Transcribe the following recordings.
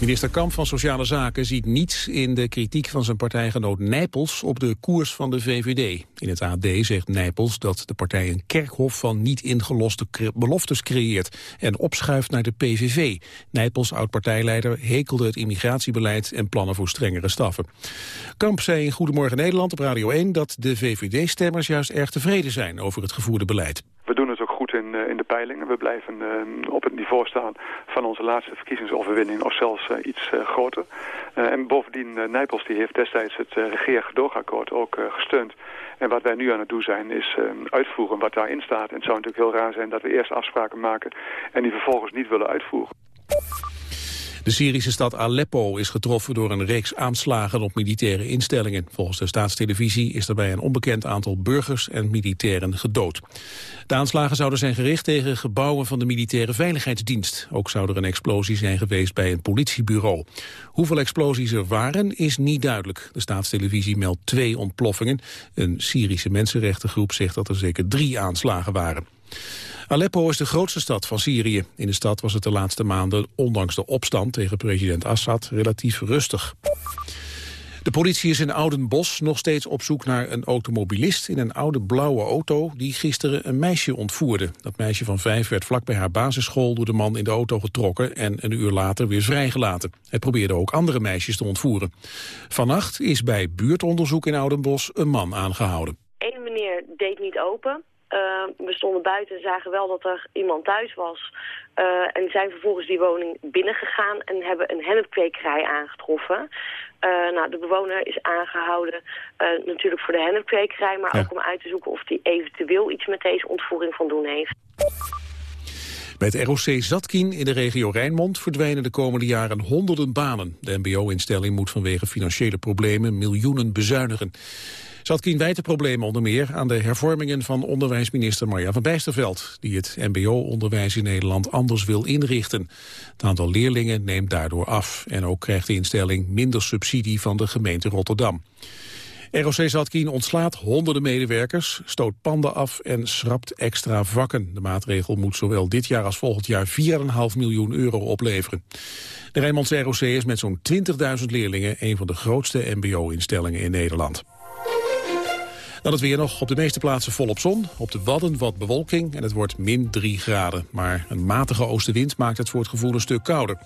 Minister Kamp van Sociale Zaken ziet niets in de kritiek van zijn partijgenoot Nijpels op de koers van de VVD. In het AD zegt Nijpels dat de partij een kerkhof van niet ingeloste beloftes creëert en opschuift naar de PVV. Nijpels, oud-partijleider, hekelde het immigratiebeleid en plannen voor strengere straffen. Kamp zei in Goedemorgen Nederland op Radio 1 dat de VVD-stemmers juist erg tevreden zijn over het gevoerde beleid. We doen het ook goed in, uh, in de peilingen. We blijven uh, op het niveau staan van onze laatste verkiezingsoverwinning of zelfs uh, iets groter. en bovendien, Nijpels die heeft destijds het uh, regeergedoogakkoord ook gesteund. En wat wij nu aan het doen zijn is uitvoeren wat daarin staat. En het zou natuurlijk heel raar zijn dat we eerst afspraken maken en die vervolgens niet willen uitvoeren. De Syrische stad Aleppo is getroffen door een reeks aanslagen op militaire instellingen. Volgens de staatstelevisie is daarbij een onbekend aantal burgers en militairen gedood. De aanslagen zouden zijn gericht tegen gebouwen van de militaire veiligheidsdienst. Ook zou er een explosie zijn geweest bij een politiebureau. Hoeveel explosies er waren is niet duidelijk. De staatstelevisie meldt twee ontploffingen. Een Syrische mensenrechtengroep zegt dat er zeker drie aanslagen waren. Aleppo is de grootste stad van Syrië. In de stad was het de laatste maanden, ondanks de opstand tegen president Assad, relatief rustig. De politie is in Oudenbos nog steeds op zoek naar een automobilist in een oude blauwe auto die gisteren een meisje ontvoerde. Dat meisje van vijf werd vlak bij haar basisschool door de man in de auto getrokken en een uur later weer vrijgelaten. Hij probeerde ook andere meisjes te ontvoeren. Vannacht is bij buurtonderzoek in Oudenbos een man aangehouden. Eén meneer deed niet open. Uh, we stonden buiten en zagen wel dat er iemand thuis was. Uh, en zijn vervolgens die woning binnengegaan en hebben een hennepkwekerij aangetroffen. Uh, nou, de bewoner is aangehouden natuurlijk voor de hennepkwekerij... maar ja. ook om uit te zoeken of hij eventueel iets met deze ontvoering van doen heeft. Bij het ROC Zatkin in de regio Rijnmond verdwijnen de komende jaren honderden banen. De mbo-instelling moet vanwege financiële problemen miljoenen bezuinigen. Zatkin wijt de problemen onder meer aan de hervormingen van onderwijsminister Marja van Bijsterveld, die het mbo-onderwijs in Nederland anders wil inrichten. Het aantal leerlingen neemt daardoor af en ook krijgt de instelling minder subsidie van de gemeente Rotterdam. ROC Zatkin ontslaat honderden medewerkers, stoot panden af en schrapt extra vakken. De maatregel moet zowel dit jaar als volgend jaar 4,5 miljoen euro opleveren. De Rijnmondse ROC is met zo'n 20.000 leerlingen een van de grootste mbo-instellingen in Nederland. Dan het weer nog op de meeste plaatsen volop zon. Op de Wadden wat bewolking en het wordt min 3 graden. Maar een matige oostenwind maakt het voor het gevoel een stuk kouder.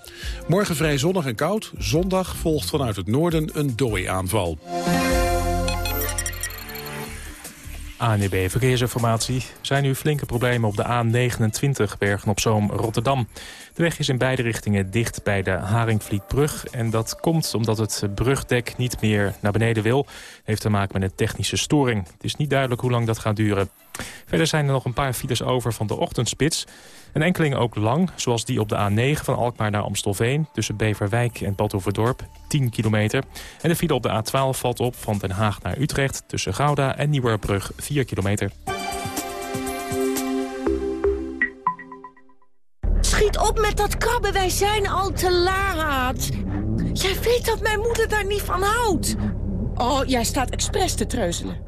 Morgen vrij zonnig en koud. Zondag volgt vanuit het noorden een dooiaanval. ANEB Verkeersinformatie. Er zijn nu flinke problemen op de A29 Bergen-op-Zoom-Rotterdam. De weg is in beide richtingen dicht bij de Haringvlietbrug. En dat komt omdat het brugdek niet meer naar beneden wil. heeft te maken met een technische storing. Het is niet duidelijk hoe lang dat gaat duren. Verder zijn er nog een paar files over van de ochtendspits. Een enkeling ook lang, zoals die op de A9 van Alkmaar naar Amstelveen... tussen Beverwijk en Badhoevedorp, 10 kilometer. En de file op de A12 valt op van Den Haag naar Utrecht... tussen Gouda en Nieuwerbrug, 4 kilometer. Schiet op met dat krabben, wij zijn al te laat. Jij weet dat mijn moeder daar niet van houdt. Oh, jij staat expres te treuzelen.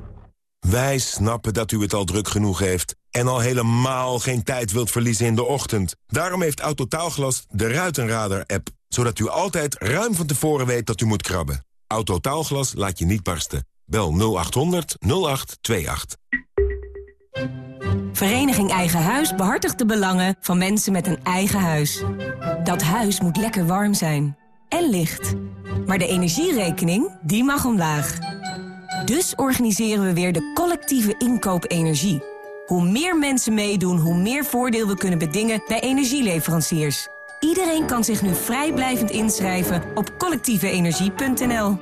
Wij snappen dat u het al druk genoeg heeft... en al helemaal geen tijd wilt verliezen in de ochtend. Daarom heeft Autotaalglas de Ruitenradar-app... zodat u altijd ruim van tevoren weet dat u moet krabben. Autotaalglas laat je niet barsten. Bel 0800 0828. Vereniging Eigen Huis behartigt de belangen van mensen met een eigen huis. Dat huis moet lekker warm zijn. En licht. Maar de energierekening, die mag omlaag. Dus organiseren we weer de collectieve inkoop energie. Hoe meer mensen meedoen, hoe meer voordeel we kunnen bedingen bij energieleveranciers. Iedereen kan zich nu vrijblijvend inschrijven op collectieveenergie.nl.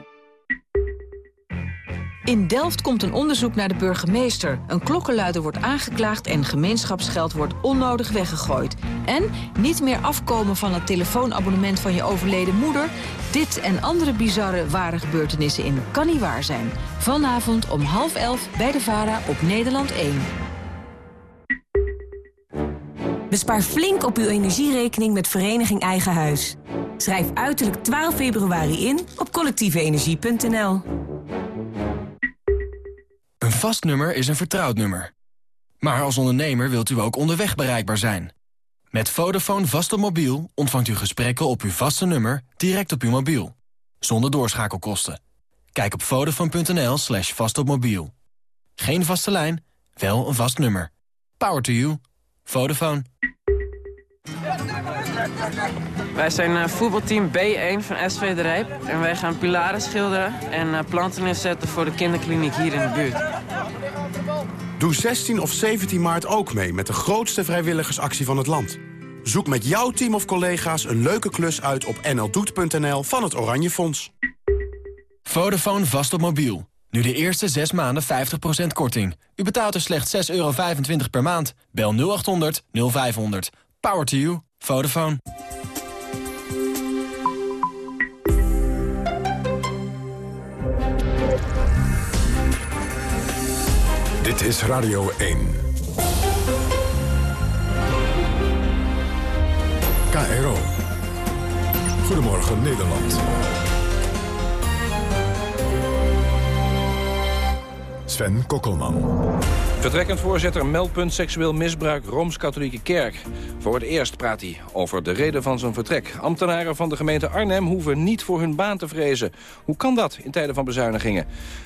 In Delft komt een onderzoek naar de burgemeester. Een klokkenluider wordt aangeklaagd en gemeenschapsgeld wordt onnodig weggegooid. En niet meer afkomen van het telefoonabonnement van je overleden moeder. Dit en andere bizarre ware gebeurtenissen in kan niet waar zijn. Vanavond om half elf bij de VARA op Nederland 1. Bespaar flink op uw energierekening met Vereniging Eigen Huis. Schrijf uiterlijk 12 februari in op collectieveenergie.nl. Een vast nummer is een vertrouwd nummer. Maar als ondernemer wilt u ook onderweg bereikbaar zijn. Met Vodafone vast op mobiel ontvangt u gesprekken op uw vaste nummer direct op uw mobiel. Zonder doorschakelkosten. Kijk op vodafone.nl slash vastopmobiel. Geen vaste lijn, wel een vast nummer. Power to you. Vodafone. Wij zijn uh, voetbalteam B1 van SV De Rijp. En wij gaan pilaren schilderen en uh, planten inzetten voor de kinderkliniek hier in de buurt. Doe 16 of 17 maart ook mee met de grootste vrijwilligersactie van het land. Zoek met jouw team of collega's een leuke klus uit op nldoet.nl van het Oranje Fonds. Vodafone vast op mobiel. Nu de eerste 6 maanden 50% korting. U betaalt er slechts 6,25 euro per maand. Bel 0800 0500. Power to you. Vodafone. Dit is Radio 1. KRO. Goedemorgen Nederland. Sven Kokkelman. Vertrekkend voorzitter meldpunt seksueel misbruik Rooms-Katholieke Kerk. Voor het eerst praat hij over de reden van zijn vertrek. Ambtenaren van de gemeente Arnhem hoeven niet voor hun baan te vrezen. Hoe kan dat in tijden van bezuinigingen?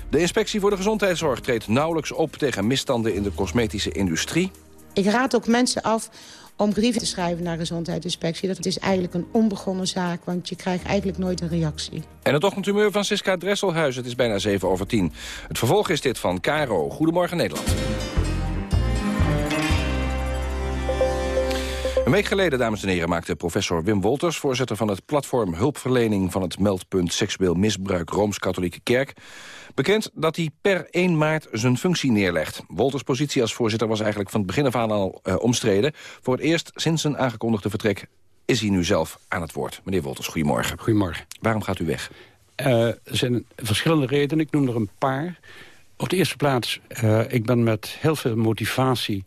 De inspectie voor de gezondheidszorg treedt nauwelijks op tegen misstanden in de cosmetische industrie. Ik raad ook mensen af om brieven te schrijven naar gezondheidsinspectie. Dat is eigenlijk een onbegonnen zaak, want je krijgt eigenlijk nooit een reactie. En het ochtendhumeur van Siska Dresselhuis. Het is bijna 7 over 10. Het vervolg is dit van Caro. Goedemorgen Nederland. Een week geleden, dames en heren, maakte professor Wim Wolters... voorzitter van het platform Hulpverlening van het meldpunt Seksueel Misbruik Rooms-Katholieke Kerk... bekend dat hij per 1 maart zijn functie neerlegt. Wolters' positie als voorzitter was eigenlijk van het begin af aan al uh, omstreden. Voor het eerst sinds zijn aangekondigde vertrek is hij nu zelf aan het woord. Meneer Wolters, goedemorgen. Goedemorgen. Waarom gaat u weg? Uh, er zijn verschillende redenen, ik noem er een paar. Op de eerste plaats, uh, ik ben met heel veel motivatie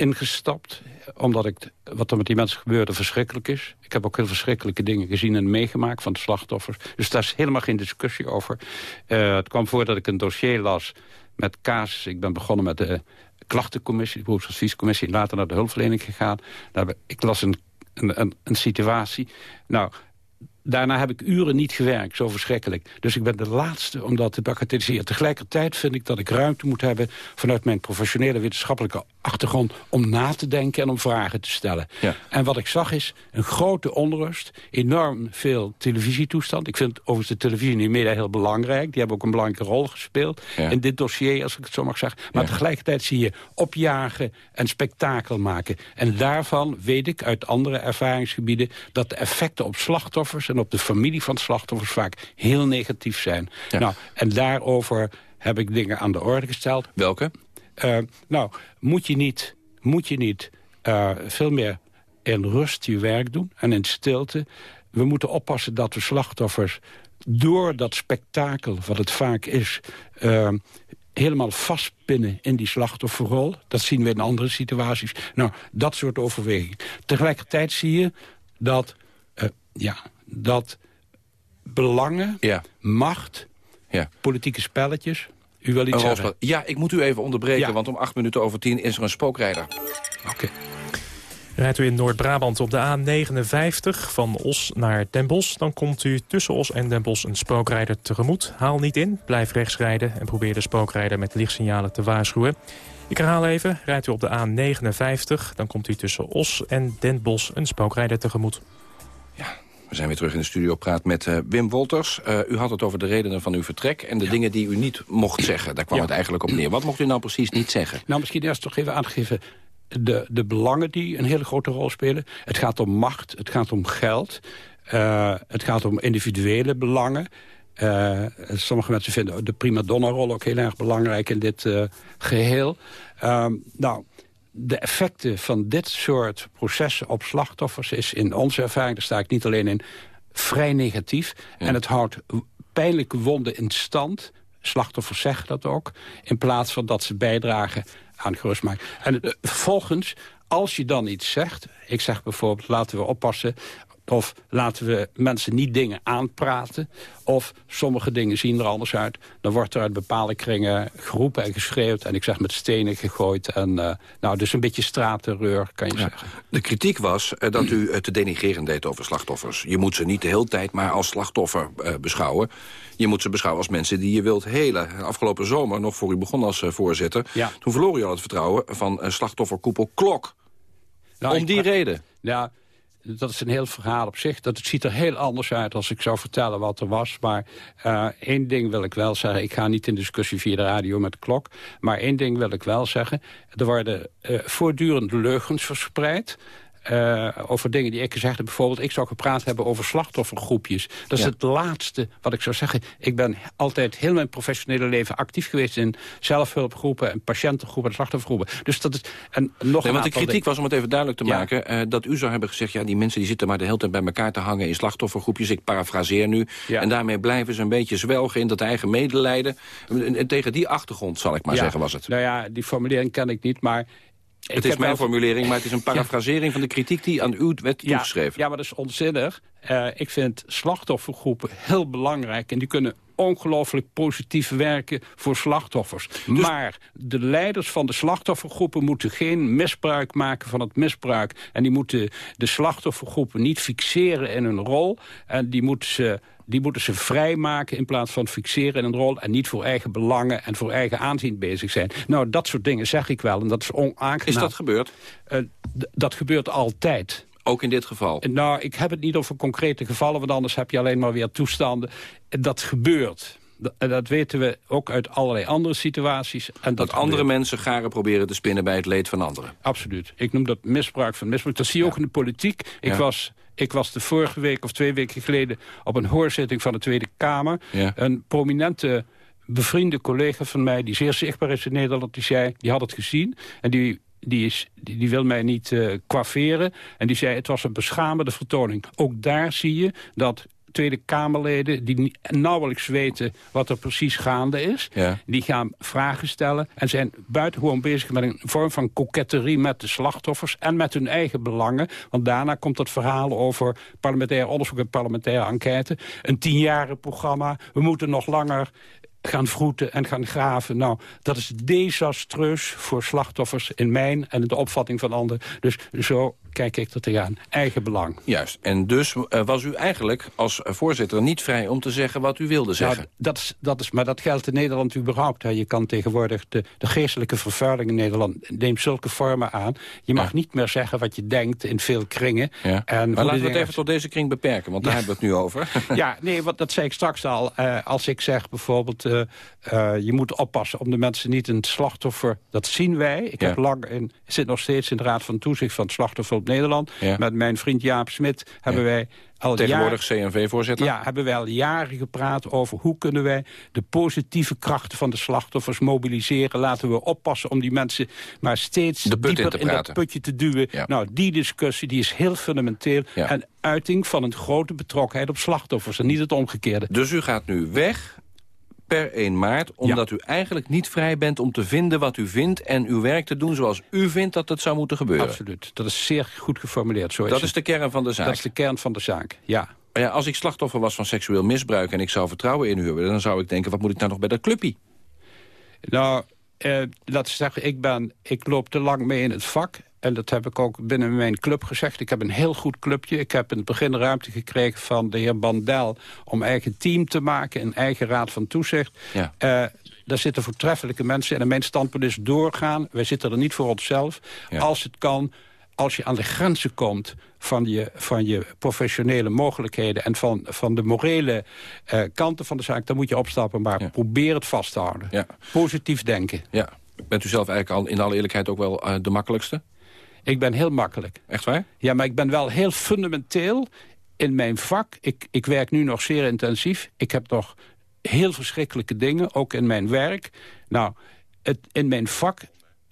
ingestapt. Omdat ik, wat er met die mensen gebeurde verschrikkelijk is. Ik heb ook heel verschrikkelijke dingen gezien en meegemaakt van de slachtoffers. Dus daar is helemaal geen discussie over. Uh, het kwam voor dat ik een dossier las met casus. Ik ben begonnen met de klachtencommissie, de beroepsadviescommissie. Later naar de hulpverlening gegaan. Daar, ik las een, een, een situatie. Nou, Daarna heb ik uren niet gewerkt, zo verschrikkelijk. Dus ik ben de laatste om dat te bagatelliseren. Tegelijkertijd vind ik dat ik ruimte moet hebben... vanuit mijn professionele wetenschappelijke achtergrond... om na te denken en om vragen te stellen. Ja. En wat ik zag is een grote onrust. Enorm veel televisietoestand. Ik vind overigens de televisie in de media heel belangrijk. Die hebben ook een belangrijke rol gespeeld ja. in dit dossier, als ik het zo mag zeggen. Maar ja. tegelijkertijd zie je opjagen en spektakel maken. En daarvan weet ik uit andere ervaringsgebieden... dat de effecten op slachtoffers en op de familie van slachtoffers vaak heel negatief zijn. Ja. Nou, en daarover heb ik dingen aan de orde gesteld. Welke? Uh, nou, moet je niet, moet je niet uh, veel meer in rust je werk doen en in stilte. We moeten oppassen dat de slachtoffers door dat spektakel, wat het vaak is... Uh, helemaal vastpinnen in die slachtofferrol. Dat zien we in andere situaties. Nou, dat soort overwegingen. Tegelijkertijd zie je dat... Ja, dat belangen, ja. macht, ja. politieke spelletjes... U wil iets zeggen? Ja, ik moet u even onderbreken, ja. want om acht minuten over tien is er een spookrijder. Oké. Okay. Rijdt u in Noord-Brabant op de A59 van Os naar Den Bosch... dan komt u tussen Os en Den Bosch een spookrijder tegemoet. Haal niet in, blijf rechts rijden en probeer de spookrijder met lichtsignalen te waarschuwen. Ik herhaal even, rijdt u op de A59... dan komt u tussen Os en Den Bosch een spookrijder tegemoet. We zijn weer terug in de studio praat met uh, Wim Wolters. Uh, u had het over de redenen van uw vertrek en de ja. dingen die u niet mocht zeggen. Daar kwam ja. het eigenlijk op neer. Wat mocht u nou precies niet zeggen? Nou, misschien eerst toch even aangeven de, de belangen die een hele grote rol spelen. Het gaat om macht, het gaat om geld, uh, het gaat om individuele belangen. Uh, sommige mensen vinden de prima donna-rol ook heel erg belangrijk in dit uh, geheel. Uh, nou, de effecten van dit soort processen op slachtoffers... is in onze ervaring, daar sta ik niet alleen in, vrij negatief. Ja. En het houdt pijnlijke wonden in stand. Slachtoffers zeggen dat ook. In plaats van dat ze bijdragen aan gerustmaking. En uh, vervolgens, als je dan iets zegt... ik zeg bijvoorbeeld, laten we oppassen Of laten we mensen niet dingen aanpraten. Of sommige dingen zien er anders uit. Dan wordt er uit bepaalde kringen geroepen en geschreeuwd. En ik zeg met stenen gegooid. En, uh, nou, dus een beetje straatterreur, kan je zeggen. De kritiek was uh, dat u het te denigrerend deed over slachtoffers. Je moet ze niet de hele tijd maar als slachtoffer uh, beschouwen. Je moet ze beschouwen als mensen die je wilt helen. Afgelopen zomer, nog voor u begon als voorzitter... Ja. toen verloor u al het vertrouwen van slachtofferkoepel Klok. Nou, Om die reden. Ja, dat is een heel verhaal op zich. Dat het ziet er heel anders uit als ik zou vertellen wat er was. Maar eh, één ding wil ik wel zeggen. Ik ga niet in discussie via de radio met de klok. Maar één ding wil ik wel zeggen. Er worden eh, voortdurend leugens verspreid. Eh, over dingen die ik gezegd heb. Bijvoorbeeld, ik zou gepraat hebben over slachtoffergroepjes. Dat is Ja. het laatste wat ik zou zeggen. Ik ben altijd heel mijn professionele leven actief geweest... in zelfhulpgroepen en patiëntengroepen en slachtoffergroepen. Dus dat is... En nog Nee, want de kritiek dingen. was, om het even duidelijk te Ja. maken... eh, dat u zou hebben gezegd, ja, die mensen die zitten maar de hele tijd bij elkaar te hangen... in slachtoffergroepjes, ik parafraseer nu. En daarmee blijven ze een beetje zwelgen in dat eigen medelijden. En, en tegen die achtergrond, zal ik maar zeggen, was het. Nou ja, die formulering ken ik niet, maar... ik het is mijn wel- formulering, maar het is een parafrasering van de kritiek... die aan u werd toegeschreven. ja, maar dat is onzinnig. Eh, ik vind slachtoffergroepen heel belangrijk... en die kunnen ongelooflijk positief werken voor slachtoffers. Dus- Maar de leiders van de slachtoffergroepen moeten geen misbruik maken van het misbruik. En die moeten de slachtoffergroepen niet fixeren in hun rol. En die moeten ze... Die moeten ze vrijmaken in plaats van fixeren in een rol... en niet voor eigen belangen en voor eigen aanzien bezig zijn. Nou, dat soort dingen zeg ik wel en dat is onaangenaam. Is dat gebeurd? Eh, dat gebeurt altijd. Ook in dit geval? Nou, ik heb het niet over concrete gevallen... want anders heb je alleen maar weer toestanden. Dat gebeurt. Dat, en dat weten we ook uit allerlei andere situaties. En Dat andere mensen garen proberen te spinnen bij het leed van anderen. Absoluut. Ik noem dat misbruik van misbruik. Dat zie je ook in de politiek. Ik, Ja. was, ik was de vorige week of twee weken geleden... op een hoorzitting van de Tweede Kamer. Ja. Een prominente bevriende collega van mij... die zeer zichtbaar is in Nederland, die zei... die had het gezien en die... Die, is, die, die wil mij niet kwafferen. En die zei, het was een beschamende vertoning. Ook daar zie je dat Tweede Kamerleden... die nauwelijks weten wat er precies gaande is... Ja. die gaan vragen stellen... en zijn buitengewoon bezig met een vorm van koketterie... met de slachtoffers en met hun eigen belangen. Want daarna komt het verhaal over parlementair onderzoek... en parlementaire enquête. Een tienjaren programma. We moeten nog langer gaan vroeten en gaan graven. Nou, dat is desastreus voor slachtoffers in mijn en in de opvatting van anderen. Dus zo kijk ik er tegenaan. Eigen belang. Juist. En dus eh, was u eigenlijk als voorzitter niet vrij om te zeggen wat u wilde zeggen. Nou, dat is, dat is, maar dat geldt in Nederland überhaupt. Hè. Je kan tegenwoordig de, de geestelijke vervuiling in Nederland neemt zulke vormen aan. Je mag niet meer zeggen wat je denkt in veel kringen. Ja. En maar laten we het even tot deze kring beperken, want daar hebben we het nu over. Ja, nee, wat, dat zei ik straks al. Eh, als ik zeg bijvoorbeeld, eh, je moet oppassen om de mensen niet een slachtoffer... Dat zien wij. Ik heb lang in, zit nog steeds in de Raad van Toezicht van het Slachtoffer Nederland. Ja. Met mijn vriend Jaap Smit hebben wij al Tegenwoordig CNV-voorzitter. ja, hebben wij al jaren gepraat over hoe kunnen wij de positieve krachten van de slachtoffers mobiliseren. Laten we oppassen om die mensen maar steeds in dieper te in, dat putje te duwen. Ja. Nou, die discussie die is heel fundamenteel. Ja. En uiting van een grote betrokkenheid op slachtoffers en niet het omgekeerde. Dus u gaat nu weg per 1 maart... omdat u eigenlijk niet vrij bent om te vinden wat u vindt... en uw werk te doen zoals u vindt dat het zou moeten gebeuren. Absoluut. Dat is zeer goed geformuleerd. Zo Dat het. is de kern van de zaak. Dat is de kern van de zaak, ja. Ja, als ik slachtoffer was van seksueel misbruik... en ik zou vertrouwen in u hebben... dan zou ik denken, wat moet ik nou nog bij dat clubje? Nou, eh, laten we zeggen, ik, ben, ik loop te lang mee in het vak. En dat heb ik ook binnen mijn club gezegd. Ik heb een heel goed clubje. Ik heb in het begin ruimte gekregen van de heer Bandel... om eigen team te maken, een eigen raad van toezicht. Ja. Eh, daar zitten voortreffelijke mensen in. En mijn standpunt is doorgaan. Wij zitten er niet voor onszelf. Ja. Als het kan, als je aan de grenzen komt van je, van je professionele mogelijkheden... en van, van de morele eh, kanten van de zaak, dan moet je opstappen. Maar probeer het vast te houden. Ja. Positief denken. Ja. Bent u zelf eigenlijk al in alle eerlijkheid ook wel eh, de makkelijkste? Ik ben heel makkelijk. Echt waar? Ja, maar ik ben wel heel fundamenteel in mijn vak. Ik, ik werk nu nog zeer intensief. Ik heb nog heel verschrikkelijke dingen, ook in mijn werk. Nou, het, in mijn vak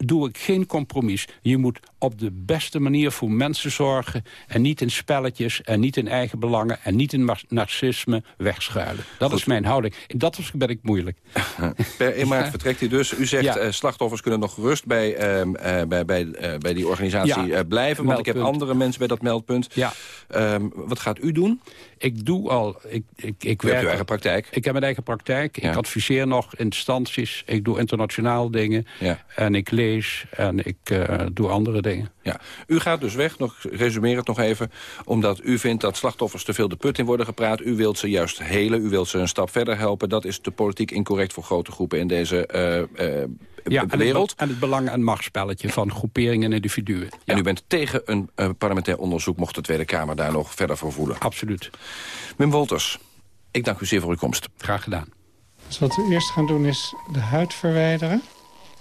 doe ik geen compromis. Je moet op de beste manier voor mensen zorgen... en niet in spelletjes en niet in eigen belangen... en niet in narcisme wegschuilen. Dat is mijn houding. In dat ben ik moeilijk. Per 1 maart vertrekt u dus. U zegt, Ja. eh, slachtoffers kunnen nog gerust bij, ehm, eh, bij, bij, eh, bij die organisatie Ja. blijven. Want ik heb andere mensen bij dat meldpunt. Ja. Ehm, wat gaat u doen? Ik doe al... Ik, ik, ik werk, eigen praktijk? Ik heb mijn eigen praktijk. Ja. Ik adviseer nog instanties. Ik doe internationaal dingen. Ja. En ik lees. En ik eh, doe andere dingen. Ja. U gaat dus weg, nog, resumeer het nog even... omdat u vindt dat slachtoffers te veel de put in worden gepraat. U wilt ze juist helen, u wilt ze een stap verder helpen. Dat is te politiek incorrect voor grote groepen in deze eh, eh, Ja, en wereld. Het, en het belang- en machtsspelletje van groeperingen en individuen. En u bent tegen een eh, parlementair onderzoek... mocht de Tweede Kamer daar nog verder voor voelen. Absoluut. Wim Wolters, ik dank u zeer voor uw komst. Graag gedaan. Dus wat we eerst gaan doen is de huid verwijderen.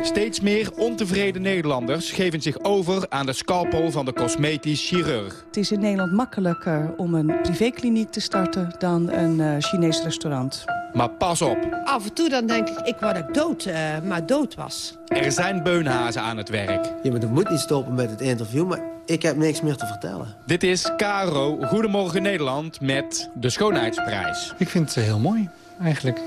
Steeds meer ontevreden Nederlanders geven zich over aan de scalpel van de cosmetisch chirurg. Het is in Nederland makkelijker om een privékliniek te starten dan een uh, Chinees restaurant. Maar pas op. Af en toe dan denk ik, ik word ook dood, uh, maar dood was. Er zijn beunhazen aan het werk. Je moet, moet niet stoppen met het interview, maar ik heb niks meer te vertellen. Dit is Caro Goedemorgen Nederland met de Schoonheidsprijs. Ik vind het heel mooi, eigenlijk.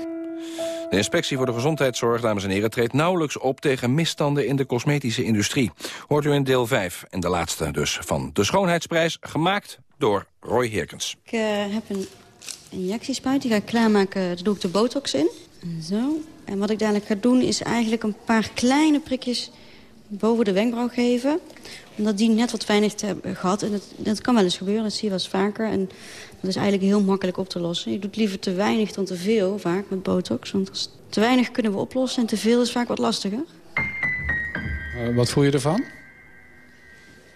De inspectie voor de gezondheidszorg, dames en heren, treedt nauwelijks op tegen misstanden in de cosmetische industrie. Hoort u in deel 5 en de laatste dus van de Schoonheidsprijs, gemaakt door Roy Herkens. Ik uh, heb een injectiespuit, die ga ik klaarmaken, daar doe ik de botox in. Zo. En wat ik dadelijk ga doen is eigenlijk een paar kleine prikjes boven de wenkbrauw geven. Omdat die net wat weinig te hebben gehad. En dat, dat kan wel eens gebeuren, dat zie je wel eens vaker. En dat is eigenlijk heel makkelijk op te lossen. Je doet liever te weinig dan te veel, vaak met botox. Want te weinig kunnen we oplossen en te veel is vaak wat lastiger. Uh, wat voel je ervan?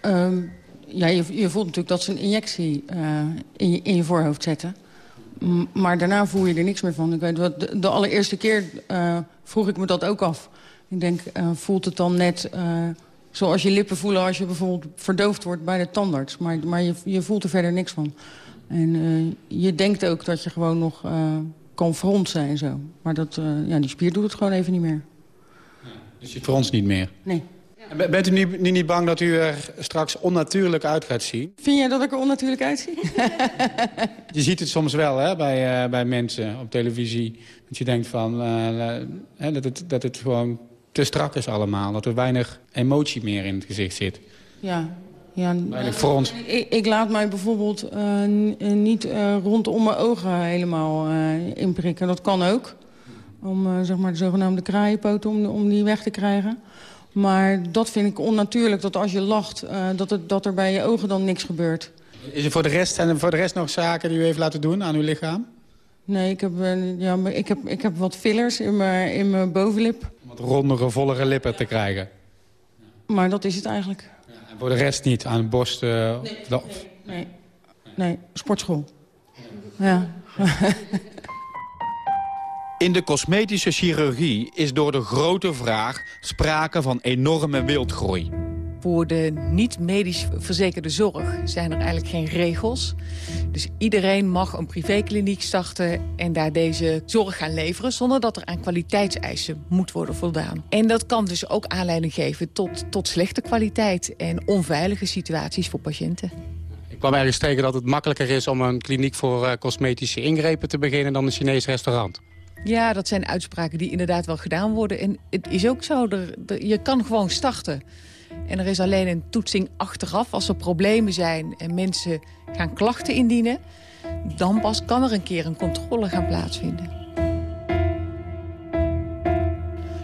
Um, ja, je, je, voelt natuurlijk dat ze een injectie uh, in, je, in je voorhoofd zetten. M maar daarna voel je er niks meer van. Ik weet wat, de, de allereerste keer uh, vroeg ik me dat ook af. Ik denk, voelt het dan net zoals je lippen voelen... als je bijvoorbeeld verdoofd wordt bij de tandarts. Maar, maar je, je voelt er verder niks van. En uh, je denkt ook dat je gewoon nog uh, kan fronsen en zo. Maar dat, uh, ja, die spier doet het gewoon even niet meer. Ja, dus je fronst niet meer? Nee. Bent u niet, niet, niet bang dat u er straks onnatuurlijk uit gaat zien? Vind jij dat ik er onnatuurlijk uitzie? je ziet het soms wel hè, bij, bij mensen op televisie. Dat je denkt van, dat, het, dat het gewoon te strak is allemaal. Dat er weinig emotie meer in het gezicht zit. Ja, ja, frons. Ik, ik, laat mij bijvoorbeeld uh, niet uh, rondom mijn ogen helemaal uh, inprikken. Dat kan ook. Om zeg maar de zogenaamde kraaienpoten om, om die weg te krijgen. Maar dat vind ik onnatuurlijk. Dat als je lacht, dat, het, dat er bij je ogen dan niks gebeurt. Is er voor de rest, zijn er voor de rest nog zaken die u heeft laten doen aan uw lichaam? Nee, ik heb, ja, ik heb, ik heb wat fillers in mijn, in mijn bovenlip. Rondere, vollere lippen te krijgen. Maar dat is het eigenlijk. En voor de rest niet? Aan de borst? Uh, nee, nee, nee, nee, sportschool. Ja. In de cosmetische chirurgie is door de grote vraag sprake van enorme wildgroei. Voor de niet-medisch verzekerde zorg zijn er eigenlijk geen regels. Dus iedereen mag een privékliniek starten en daar deze zorg gaan leveren... zonder dat er aan kwaliteitseisen moet worden voldaan. En dat kan dus ook aanleiding geven tot, tot slechte kwaliteit... en onveilige situaties voor patiënten. Ik kwam ergens tegen dat het makkelijker is om een kliniek voor uh, cosmetische ingrepen te beginnen... dan een Chinees restaurant. Ja, dat zijn uitspraken die inderdaad wel gedaan worden. En het is ook zo, er, er, je kan gewoon starten... En er is alleen een toetsing achteraf als er problemen zijn en mensen gaan klachten indienen. Dan pas kan er een keer een controle gaan plaatsvinden.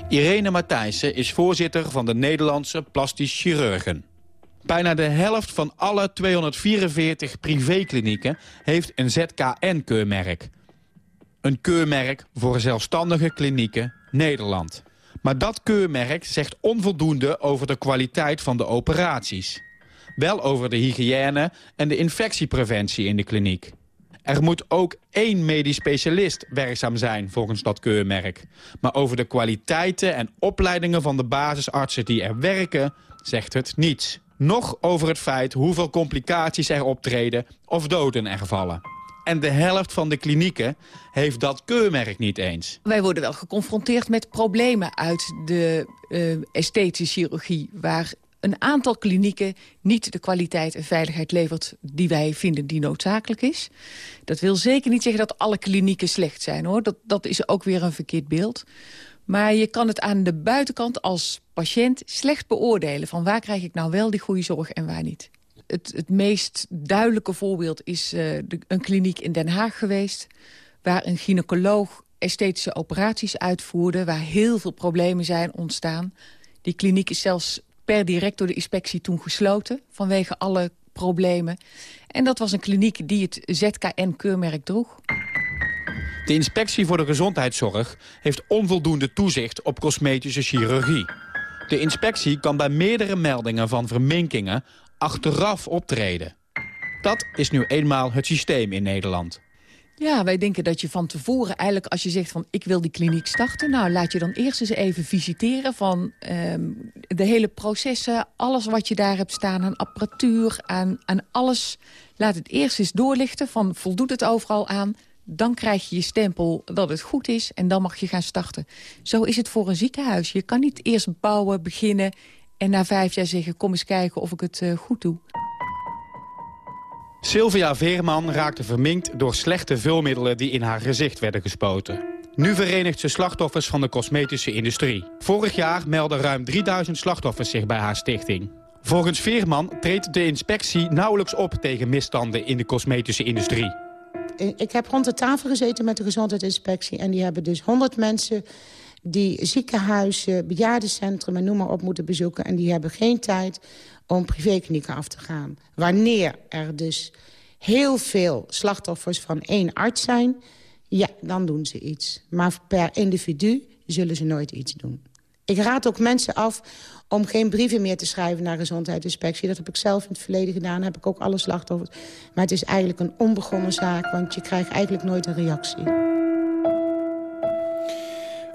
Irene Matthijssen is voorzitter van de Nederlandse Plastisch Chirurgen. Bijna de helft van alle 244 privéklinieken heeft een ZKN-keurmerk. Een keurmerk voor zelfstandige klinieken Nederland. Maar dat keurmerk zegt onvoldoende over de kwaliteit van de operaties. Wel over de hygiëne en de infectiepreventie in de kliniek. Er moet ook één medisch specialist werkzaam zijn volgens dat keurmerk. Maar over de kwaliteiten en opleidingen van de basisartsen die er werken, zegt het niets. Nog over het feit hoeveel complicaties er optreden of doden er vallen. En de helft van de klinieken heeft dat keurmerk niet eens. Wij worden wel geconfronteerd met problemen uit de uh, esthetische chirurgie... waar een aantal klinieken niet de kwaliteit en veiligheid levert... die wij vinden die noodzakelijk is. Dat wil zeker niet zeggen dat alle klinieken slecht zijn, hoor. Dat, dat is ook weer een verkeerd beeld. Maar je kan het aan de buitenkant als patiënt slecht beoordelen... van waar krijg ik nou wel die goede zorg en waar niet het, meest duidelijke voorbeeld is de, een kliniek in Den Haag geweest... waar een gynaecoloog esthetische operaties uitvoerde... waar heel veel problemen zijn ontstaan. Die kliniek is zelfs per direct door de inspectie toen gesloten... vanwege alle problemen. En dat was een kliniek die het ZKN-keurmerk droeg. De inspectie voor de gezondheidszorg heeft onvoldoende toezicht op cosmetische chirurgie. De inspectie kan bij meerdere meldingen van verminkingen achteraf optreden. Dat is nu eenmaal het systeem in Nederland. Ja, wij denken dat je van tevoren eigenlijk als je zegt van ik wil die kliniek starten... nou, laat je dan eerst eens even visiteren van um, de hele processen... alles wat je daar hebt staan aan apparatuur, aan, aan alles. Laat het eerst eens doorlichten van voldoet het overal aan... dan krijg je je stempel dat het goed is en dan mag je gaan starten. Zo is het voor een ziekenhuis. Je kan niet eerst bouwen, beginnen en na vijf jaar zeggen... kom eens kijken of ik het uh, goed doe. Sylvia Veerman raakte verminkt door slechte vulmiddelen die in haar gezicht werden gespoten. Nu verenigt ze slachtoffers van de cosmetische industrie. Vorig jaar meldden ruim 3000 slachtoffers zich bij haar stichting. Volgens Veerman treedt de inspectie nauwelijks op tegen misstanden in de cosmetische industrie. Ik heb rond de tafel gezeten met de gezondheidsinspectie... en die hebben dus 100 mensen die ziekenhuizen, bejaardencentrum en noem maar op moeten bezoeken. En die hebben geen tijd om privéklinieken af te gaan. Wanneer er dus heel veel slachtoffers van één arts zijn... ja, dan doen ze iets. Maar per individu zullen ze nooit iets doen. Ik raad ook mensen af om geen brieven meer te schrijven naar gezondheidsinspectie. Dat heb ik zelf in het verleden gedaan, heb ik ook alle slachtoffers. Maar het is eigenlijk een onbegonnen zaak, want je krijgt eigenlijk nooit een reactie.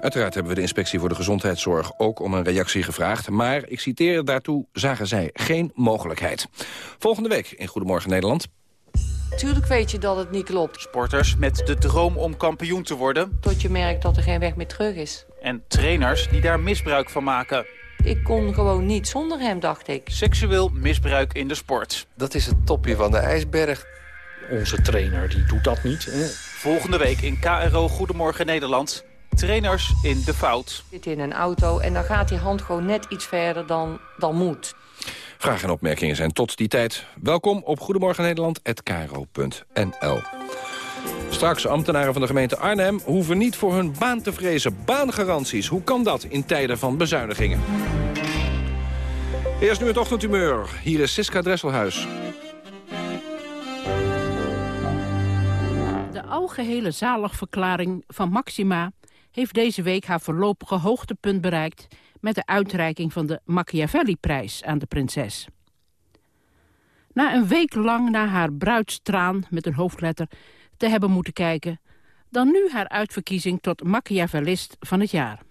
Uiteraard hebben we de inspectie voor de gezondheidszorg ook om een reactie gevraagd. Maar, ik citeer, daartoe zagen zij geen mogelijkheid. Volgende week in Goedemorgen Nederland. Tuurlijk weet je dat het niet klopt. Sporters met de droom om kampioen te worden. Tot je merkt dat er geen weg meer terug is. En trainers die daar misbruik van maken. Ik kon gewoon niet zonder hem, dacht ik. Seksueel misbruik in de sport. Dat is het topje van de ijsberg. Onze trainer die doet dat niet. Hè? Volgende week in KRO Goedemorgen Nederland trainers in de fout. Zit in een auto en dan gaat die hand gewoon net iets verder dan, dan moet. Vragen en opmerkingen zijn tot die tijd. Welkom op Goedemorgen Nederland@kro.nl. Straks ambtenaren van de gemeente Arnhem hoeven niet voor hun baan te vrezen. Baangaranties, hoe kan dat in tijden van bezuinigingen? Eerst nu het ochtendhumeur. Hier is Siska Dresselhuis. De algehele zaligverklaring van Maxima heeft deze week haar voorlopige hoogtepunt bereikt... met de uitreiking van de Machiavelli-prijs aan de prinses. Na een week lang naar haar bruidstraan met een hoofdletter te hebben moeten kijken... dan nu haar uitverkiezing tot Machiavellist van het jaar.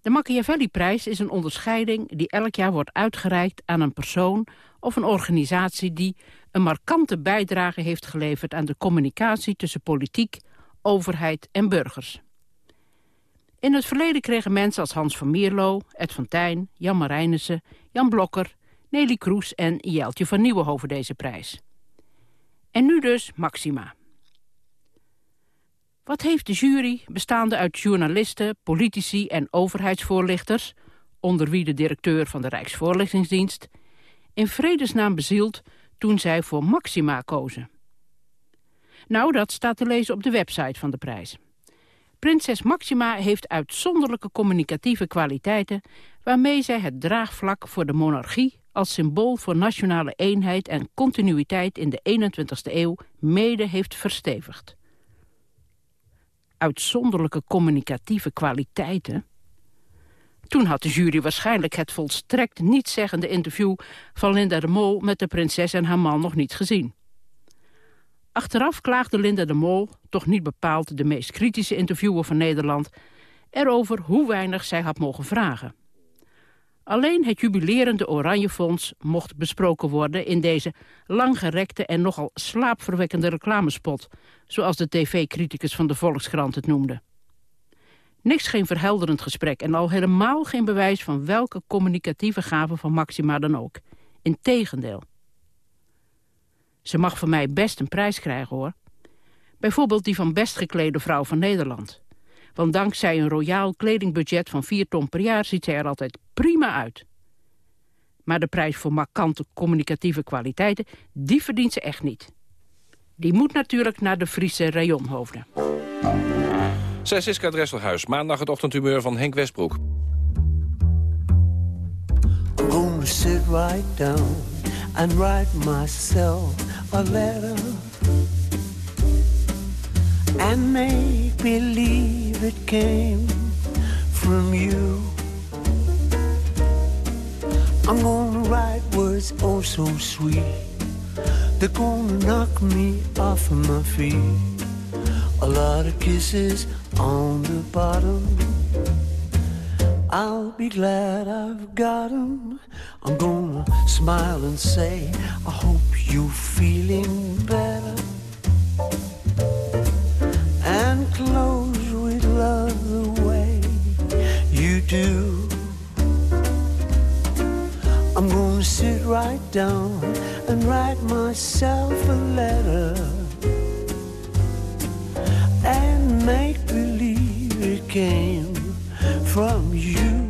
De Machiavelli-prijs is een onderscheiding die elk jaar wordt uitgereikt aan een persoon of een organisatie die een markante bijdrage heeft geleverd aan de communicatie tussen politiek, overheid en burgers. In het verleden kregen mensen als Hans van Mierlo, Ed van Tijn, Jan Marijnissen, Jan Blokker, Nelly Kroes en Jeltje van Nieuwenhoven deze prijs. En nu dus Maxima. Wat heeft de jury, bestaande uit journalisten, politici en overheidsvoorlichters... onder wie de directeur van de Rijksvoorlichtingsdienst... in vredesnaam bezield toen zij voor Maxima kozen? Nou, dat staat te lezen op de website van de prijs. Prinses Maxima heeft uitzonderlijke communicatieve kwaliteiten... waarmee zij het draagvlak voor de monarchie... als symbool voor nationale eenheid en continuïteit in de 21ste eeuw... mede heeft verstevigd. Uitzonderlijke communicatieve kwaliteiten... Toen had de jury waarschijnlijk het volstrekt nietszeggende interview van Linda de Mol met de prinses en haar man nog niet gezien. Achteraf klaagde Linda de Mol, toch niet bepaald de meest kritische interviewer van Nederland, erover hoe weinig zij had mogen vragen. Alleen het jubilerende Oranjefonds mocht besproken worden in deze langgerekte en nogal slaapverwekkende reclamespot, zoals de tv-criticus van de Volkskrant het noemde. Niks geen verhelderend gesprek en al helemaal geen bewijs van welke communicatieve gave van Maxima dan ook. Integendeel. Ze mag van mij best een prijs krijgen, hoor. Bijvoorbeeld die van best geklede vrouw van Nederland. Want dankzij een royaal kledingbudget van 4 ton per jaar ziet zij er altijd prima uit. Maar de prijs voor markante communicatieve kwaliteiten, die verdient ze echt niet. Die moet natuurlijk naar de Friese rayonhoofden. Zij is Siska Dresselhuis, maandag het ochtendhumeur van Henk Westbroek. I'm gonna sit right down and write myself a letter and make believe it came from you. I'm gonna write words oh so sweet. They're gonna knock me off of my feet. A lot of kisses on the bottom. I'll be glad I've got 'em. I'm gonna smile and say, I hope you're feeling better. And close with love the way you do. I'm gonna sit right down and write myself a letter and make believe it came from you.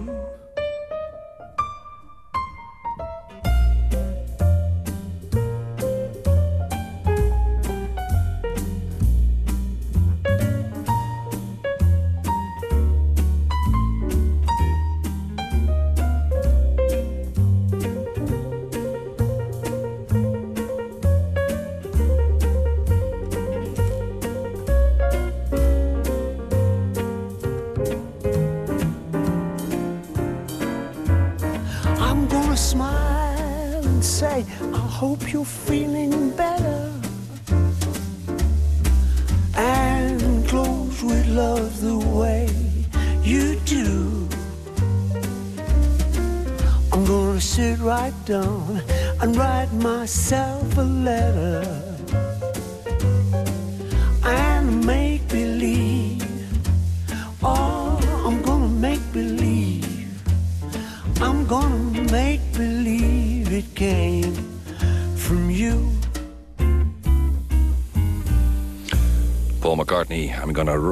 Feeling better. And close with love the way you do. I'm gonna sit right down and write myself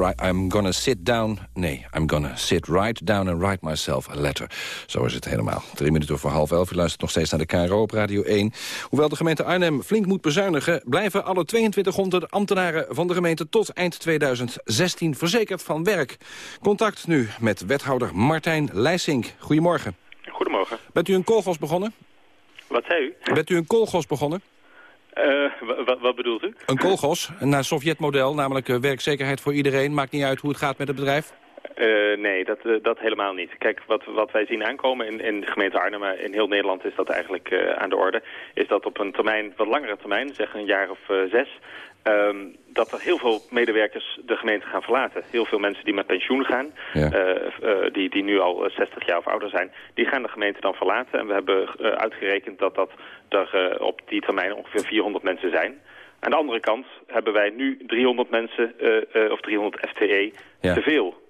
I'm gonna, write, I'm gonna sit down... Nee, I'm gonna sit right down and write myself a letter. Zo is het helemaal. Drie minuten voor half elf. U luistert nog steeds naar de KRO op Radio 1. Hoewel de gemeente Arnhem flink moet bezuinigen... blijven alle 2200 ambtenaren van de gemeente tot eind 2016 verzekerd van werk. Contact nu met wethouder Martijn Leijsink. Goedemorgen. Goedemorgen. Bent u een koolgos begonnen? Wat zei u? Bent u een koolgos begonnen? Eh, wa- wa- wat bedoelt u? Een koolgos, naar Sovjet-model, namelijk eh, werkzekerheid voor iedereen. Maakt niet uit hoe het gaat met het bedrijf. Eh, nee, dat, eh, dat helemaal niet. Kijk, wat, wat wij zien aankomen in, in de gemeente Arnhem, maar in heel Nederland is dat eigenlijk eh, aan de orde, is dat op een termijn, wat langere termijn, zeg een jaar of eh, zes, ehm, dat er heel veel medewerkers de gemeente gaan verlaten. Heel veel mensen die met pensioen gaan, Ja. eh, eh, die, die nu al eh, 60 jaar of ouder zijn, die gaan de gemeente dan verlaten. En we hebben eh, uitgerekend dat dat er eh, op die termijn ongeveer 400 mensen zijn. Aan de andere kant hebben wij nu 300 mensen, eh, eh, of 300 FTE, Ja. te veel.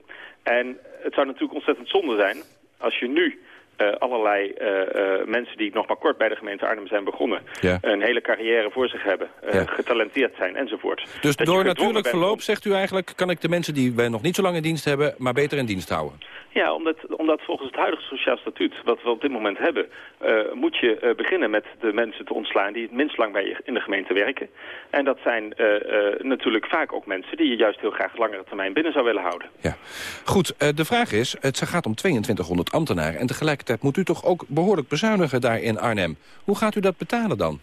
En het zou natuurlijk ontzettend zonde zijn als je nu eh, allerlei eh, eh, mensen die nog maar kort bij de gemeente Arnhem zijn begonnen... Ja. een hele carrière voor zich hebben, Ja. getalenteerd zijn enzovoort. Dus Dat door natuurlijk verloop, zegt u eigenlijk... kan ik de mensen die wij nog niet zo lang in dienst hebben... maar beter in dienst houden. Ja, omdat, omdat volgens het huidige sociaal statuut, wat we op dit moment hebben... eh, moet je eh, beginnen met de mensen te ontslaan die het minst lang bij je in de gemeente werken. En dat zijn eh, natuurlijk vaak ook mensen die je juist heel graag langere termijn binnen zou willen houden. Goed, eh, de vraag is, het gaat om 2200 ambtenaren... en tegelijkertijd moet u toch ook behoorlijk bezuinigen daar in Arnhem. Hoe gaat u dat betalen dan?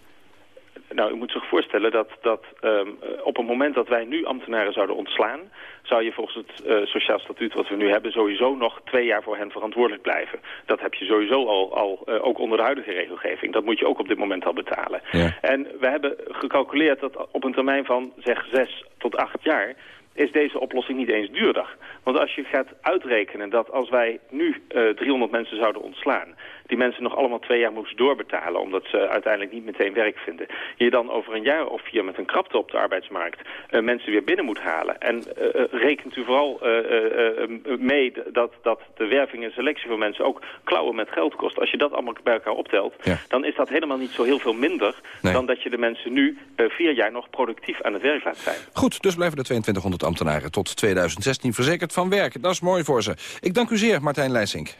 Nou, u moet zich voorstellen dat, dat ehm, op het moment dat wij nu ambtenaren zouden ontslaan... zou je volgens het eh, sociaal statuut wat we nu hebben... sowieso nog twee jaar voor hen verantwoordelijk blijven. Dat heb je sowieso al, al eh, ook onder de huidige regelgeving. Dat moet je ook op dit moment al betalen. En we hebben gecalculeerd dat op een termijn van zeg zes tot acht jaar is deze oplossing niet eens duurder. Want als je gaat uitrekenen dat als wij nu eh 300 mensen zouden ontslaan... die mensen nog allemaal twee jaar moesten doorbetalen... omdat ze uiteindelijk niet meteen werk vinden... je dan over een jaar of vier met een krapte op de arbeidsmarkt... eh, mensen weer binnen moet halen. En eh, eh, rekent u vooral eh, eh, eh, mee dat, dat de werving en selectie van mensen... ook klauwen met geld kost. Als je dat allemaal bij elkaar optelt... dan is dat helemaal niet zo heel veel minder... Nee. dan dat je de mensen nu eh, vier jaar nog productief aan het werk laat zijn. Goed, dus blijven de 2200 ambtenaren tot 2016 verzekerd van werk. Dat is mooi voor ze. Ik dank u zeer, Martijn Leijsink.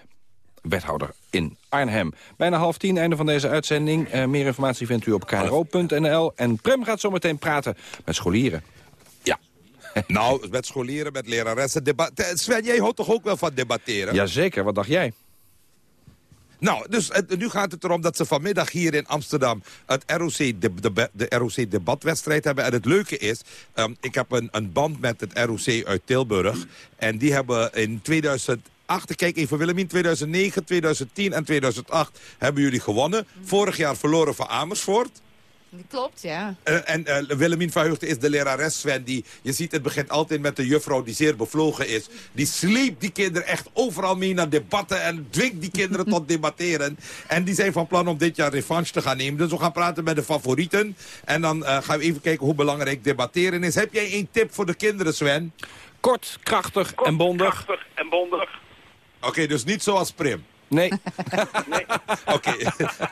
wethouder in Arnhem. Bijna half tien, einde van deze uitzending. Uh, meer informatie vindt u op kro.nl. En Prem gaat zo meteen praten met scholieren. Ja. nou, met scholieren, met leraressen. Sven, jij houdt toch ook wel van debatteren? Jazeker, wat dacht jij? Nou, dus nu gaat het erom dat ze vanmiddag hier in Amsterdam... het ROC, de, de, de ROC debatwedstrijd hebben. En het leuke is, um, ik heb een, een band met het ROC uit Tilburg. En die hebben in 2000 kijk even Willemien, 2009, 2010 en 2008 hebben jullie gewonnen. Vorig jaar verloren van Amersfoort. Klopt, ja. Uh, en uh, Willemien Verheugde is de lerares Sven. Die, je ziet, het begint altijd met de juffrouw die zeer bevlogen is. Die sleept die kinderen echt overal mee naar debatten... en dwingt die kinderen tot debatteren. En die zijn van plan om dit jaar revanche te gaan nemen. Dus we gaan praten met de favorieten. En dan uh, gaan we even kijken hoe belangrijk debatteren is. Heb jij één tip voor de kinderen, Sven? Kort, krachtig Kort, en bondig. krachtig en bondig. Oké, dus niet zoals Prim. Nee. nee. Oké.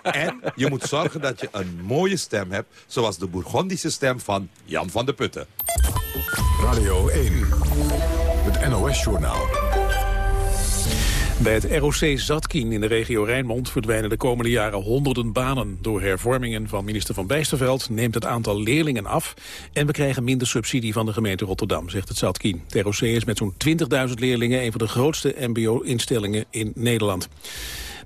En je moet zorgen dat je een mooie stem hebt... zoals de Bourgondische stem van Jan van de Putten. Radio 1. Het NOS-journaal. Bij het ROC Zatkien in de regio Rijnmond verdwijnen de komende jaren honderden banen. Door hervormingen van minister Van Bijsterveld neemt het aantal leerlingen af... en we krijgen minder subsidie van de gemeente Rotterdam, zegt het Zatkien. Het ROC is met zo'n 20.000 leerlingen een van de grootste mbo-instellingen in Nederland.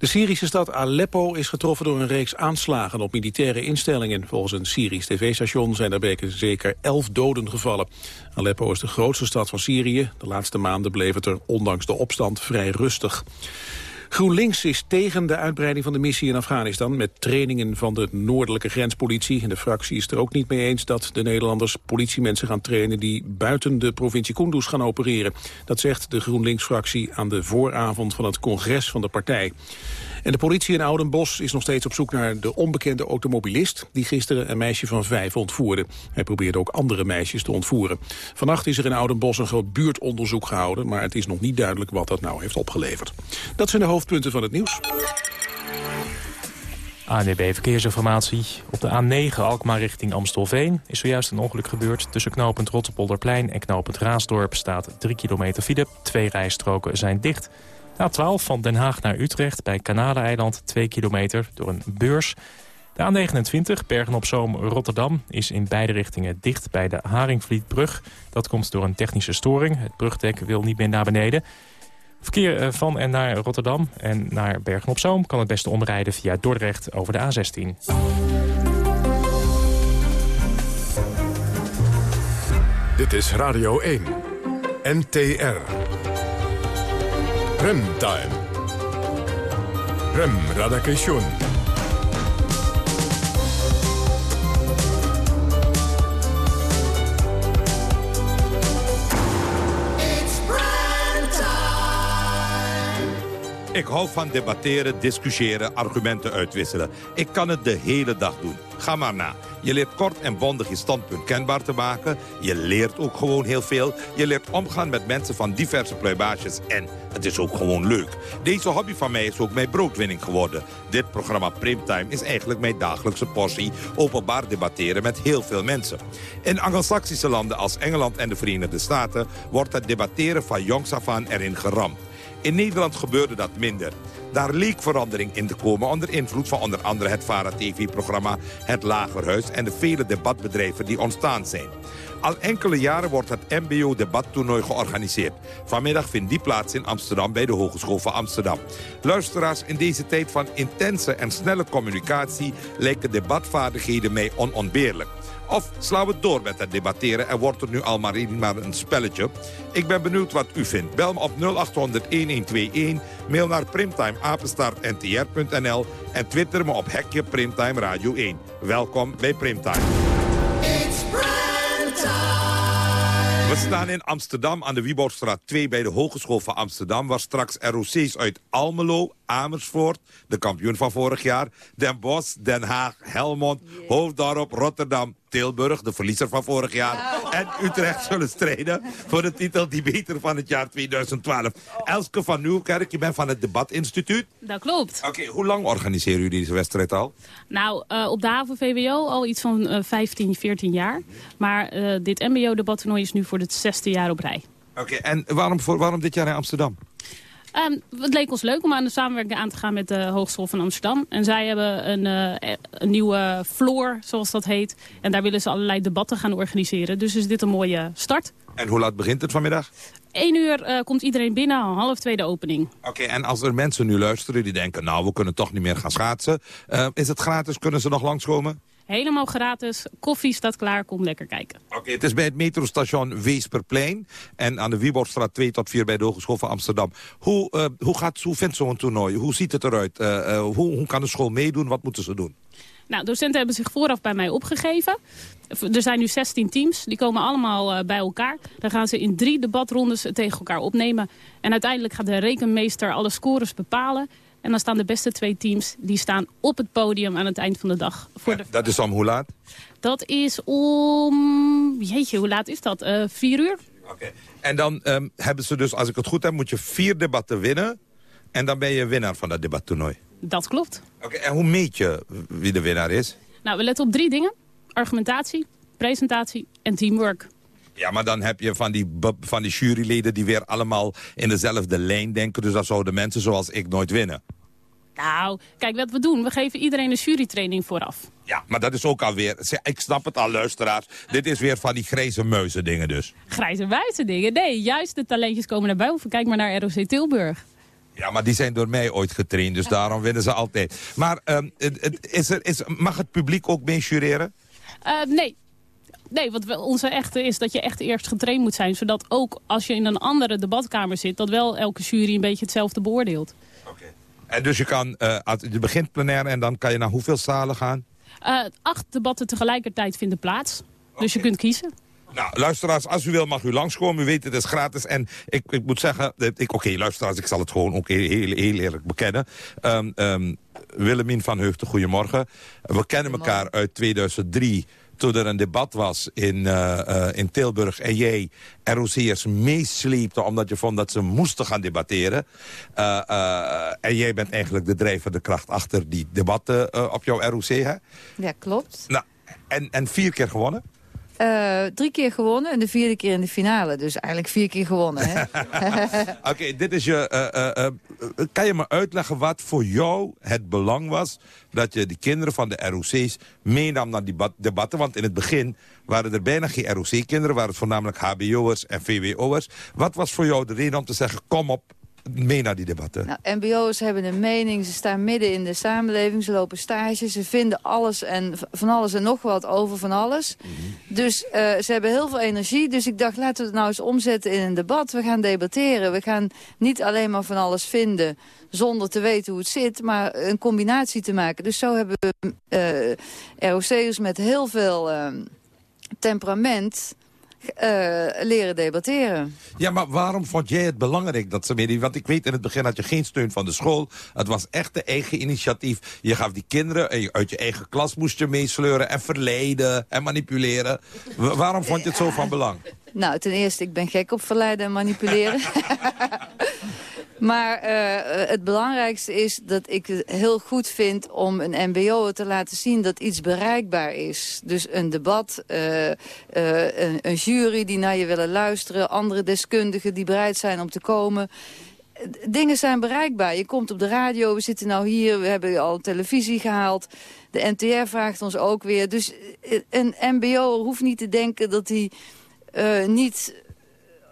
De Syrische stad Aleppo is getroffen door een reeks aanslagen op militaire instellingen. Volgens een Syrisch tv-station zijn er zeker elf doden gevallen. Aleppo is de grootste stad van Syrië. De laatste maanden bleef het er ondanks de opstand vrij rustig. GroenLinks is tegen de uitbreiding van de missie in Afghanistan... met trainingen van de noordelijke grenspolitie. En de fractie is er ook niet mee eens dat de Nederlanders politiemensen gaan trainen... die buiten de provincie Kunduz gaan opereren. Dat zegt de GroenLinks-fractie aan de vooravond van het congres van de partij. En de politie in Oudenbos is nog steeds op zoek naar de onbekende automobilist... die gisteren een meisje van vijf ontvoerde. Hij probeerde ook andere meisjes te ontvoeren. Vannacht is er in Oudenbos een groot buurtonderzoek gehouden... maar het is nog niet duidelijk wat dat nou heeft opgeleverd. Dat zijn de hoofdpunten van het nieuws. ANDB Verkeersinformatie. Op de A9 Alkmaar richting Amstelveen is zojuist een ongeluk gebeurd. Tussen knooppunt Rotterpolderplein en knooppunt Raasdorp staat 3 kilometer file. Twee rijstroken zijn dicht. A12 van Den Haag naar Utrecht bij Kanaleiland 2 kilometer door een beurs. De A29 Bergen-op-Zoom Rotterdam is in beide richtingen dicht bij de Haringvlietbrug. Dat komt door een technische storing. Het brugdek wil niet meer naar beneden. Verkeer eh, van en naar Rotterdam en naar Bergen-op-Zoom... kan het beste omrijden via Dordrecht over de A16. Dit is Radio 1. NTR. Remtime. Rem Radakation. Ik hou van debatteren, discussiëren, argumenten uitwisselen. Ik kan het de hele dag doen. Ga maar na. Je leert kort en bondig je standpunt kenbaar te maken. Je leert ook gewoon heel veel. Je leert omgaan met mensen van diverse pluimages. En het is ook gewoon leuk. Deze hobby van mij is ook mijn broodwinning geworden. Dit programma Primtime is eigenlijk mijn dagelijkse portie... openbaar debatteren met heel veel mensen. In anglo-saxische landen als Engeland en de Verenigde Staten... wordt het debatteren van jongs af aan erin geramd. In Nederland gebeurde dat minder. Daar leek verandering in te komen onder invloed van onder andere het VARA-TV-programma Het Lagerhuis en de vele debatbedrijven die ontstaan zijn. Al enkele jaren wordt het MBO-debattoernooi georganiseerd. Vanmiddag vindt die plaats in Amsterdam bij de Hogeschool van Amsterdam. Luisteraars, in deze tijd van intense en snelle communicatie... lijken debatvaardigheden mij onontbeerlijk. Of slaan we door met het debatteren en wordt het nu al maar, maar een spelletje? Ik ben benieuwd wat u vindt. Bel me op 0800-1121, mail naar primtimeapenstaartntr.nl... en twitter me op hekje Primtime Radio 1. Welkom bij Primtime. We staan in Amsterdam aan de Wieboudstraat 2 bij de Hogeschool van Amsterdam... waar straks ROC's uit Almelo, Amersfoort, de kampioen van vorig jaar... Den Bosch, Den Haag, Helmond, yeah. Hoofddorp, Rotterdam, Tilburg, de verliezer van vorig jaar... en Utrecht zullen strijden voor de titel Die Beter van het jaar 2012. Elske van Nieuwkerk, je bent van het Debatinstituut. Dat klopt. Oké, hoe lang organiseren jullie deze wedstrijd al? Nou, uh, op de haven VWO al iets van uh, 15, 14 jaar. Maar uh, dit MBO-debattoernooi is nu voor het zesde jaar op rij. Oké, en waarom, voor, waarom dit jaar in Amsterdam? Ehm, het leek ons leuk om aan de samenwerking aan te gaan met de Hogeschool van Amsterdam. En zij hebben een, eh, een nieuwe floor, zoals dat heet. En daar willen ze allerlei debatten gaan organiseren. Dus is dit een mooie start. En hoe laat begint het vanmiddag? 1 uur eh, komt iedereen binnen, half twee de opening. Oké, en als er mensen nu luisteren die denken... nou, we kunnen toch niet meer gaan schaatsen. Eh, is het gratis? Kunnen ze nog langskomen? Helemaal gratis. Koffie staat klaar. Kom lekker kijken. Oké, het is bij het metrostation Weesperplein. En aan de Wieborgstraat 2 tot 4 bij de Hogeschool van Amsterdam. Hoe, uh, hoe, gaat, hoe vindt zo'n toernooi? Hoe ziet het eruit? hoe, hoe kan de school meedoen? Wat moeten ze doen? Nou, docenten hebben zich vooraf bij mij opgegeven. Er zijn nu 16 teams, die komen allemaal uh, bij elkaar. Dan gaan ze in drie debatrondes tegen elkaar opnemen. En uiteindelijk gaat de rekenmeester alle scores bepalen. En dan staan de beste twee teams, die staan op het podium aan het eind van de dag. Voor de... Dat is om hoe laat? Dat is om... Jeetje, hoe laat is dat? Uh, vier uur? Oké. En dan um, hebben ze dus, als ik het goed heb, moet je vier debatten winnen. En dan ben je winnaar van dat debattoernooi. Dat klopt. Oké, en hoe meet je wie de winnaar is? Nou, we letten op drie dingen. Argumentatie, presentatie en teamwork. Ja, maar dan heb je van die, van die juryleden die weer allemaal in dezelfde lijn denken. Dus dat zouden mensen zoals ik nooit winnen. Nou, kijk wat we doen. We geven iedereen een jurytraining vooraf. Ja, maar dat is ook alweer... Ik snap het al, luisteraars. Dit is weer van die grijze muizen dingen dus. Grijze muizen dingen? Nee, juist de talentjes komen naar boven. Kijk maar naar ROC Tilburg. Ja, maar die zijn door mij ooit getraind, dus daarom winnen ze altijd. Maar um, is er, is, mag het publiek ook mee jureren? Uh, nee. Nee, wat onze echte is dat je echt eerst getraind moet zijn. Zodat ook als je in een andere debatkamer zit... dat wel elke jury een beetje hetzelfde beoordeelt. Oké. En dus je kan, uh, je begint plenair en dan kan je naar hoeveel zalen gaan? Uh, acht debatten tegelijkertijd vinden plaats. Dus je kunt kiezen. Nou, luisteraars, als u wil mag u langskomen. U weet, het is gratis. En ik, ik moet zeggen, ik, oké, luisteraars, ik zal het gewoon ook heel, heel, heel eerlijk bekennen. Um, um, Willemien van Heugten, goedemorgen. We kennen elkaar uit 2003 toen er een debat was in, uh, uh, in Tilburg en jij ROC'ers meesleepte omdat je vond dat ze moesten gaan debatteren. Uh, en jij bent eigenlijk de drijvende kracht achter die debatten op jouw ROC, hè? Ja, klopt. Nou, en, en vier keer gewonnen? Uh, drie keer gewonnen en de vierde keer in de finale. Dus eigenlijk vier keer gewonnen. Oké, dit is je. Uh, uh, kan je me uitleggen wat voor jou het belang was... dat je die kinderen van de ROC's meenam naar die debatten? Want in het begin waren er bijna geen ROC-kinderen... waren het voornamelijk hbo'ers en vwo'ers. Wat was voor jou de reden om te zeggen... kom op, mee naar die debatten? Nou, mbo'ers hebben een mening, ze staan midden in de samenleving, ze lopen stage, ze vinden alles en van alles en nog wat over van alles. Mhm. Dus uh, ze hebben heel veel energie, dus ik dacht laten we het nou eens omzetten in een debat. We gaan debatteren, we gaan niet alleen maar van alles vinden zonder te weten hoe het zit, maar een combinatie te maken. Dus zo hebben we uh, ROC'ers met heel veel uh, temperament leren debatteren. Ja, maar waarom vond jij het belangrijk dat ze meededen? Want ik weet in het begin had je geen steun van de school. Het was echt de eigen initiatief. Je gaf die kinderen uit je eigen klas moest je meesleuren en verleiden en manipuleren. waarom vond je het zo van belang? Nou, ten eerste, ik ben gek op verleiden en manipuleren. Maar uh, het belangrijkste is dat ik het heel goed vind om een mbo te laten zien dat iets bereikbaar is. Dus een debat, uh, een, een, jury die naar je willen luisteren, andere deskundigen die bereid zijn om te komen. Dingen zijn bereikbaar. Je komt op de radio, we zitten nou hier, we hebben al televisie gehaald. De NTR vraagt ons ook weer. Dus een mbo hoeft niet te denken dat hij niet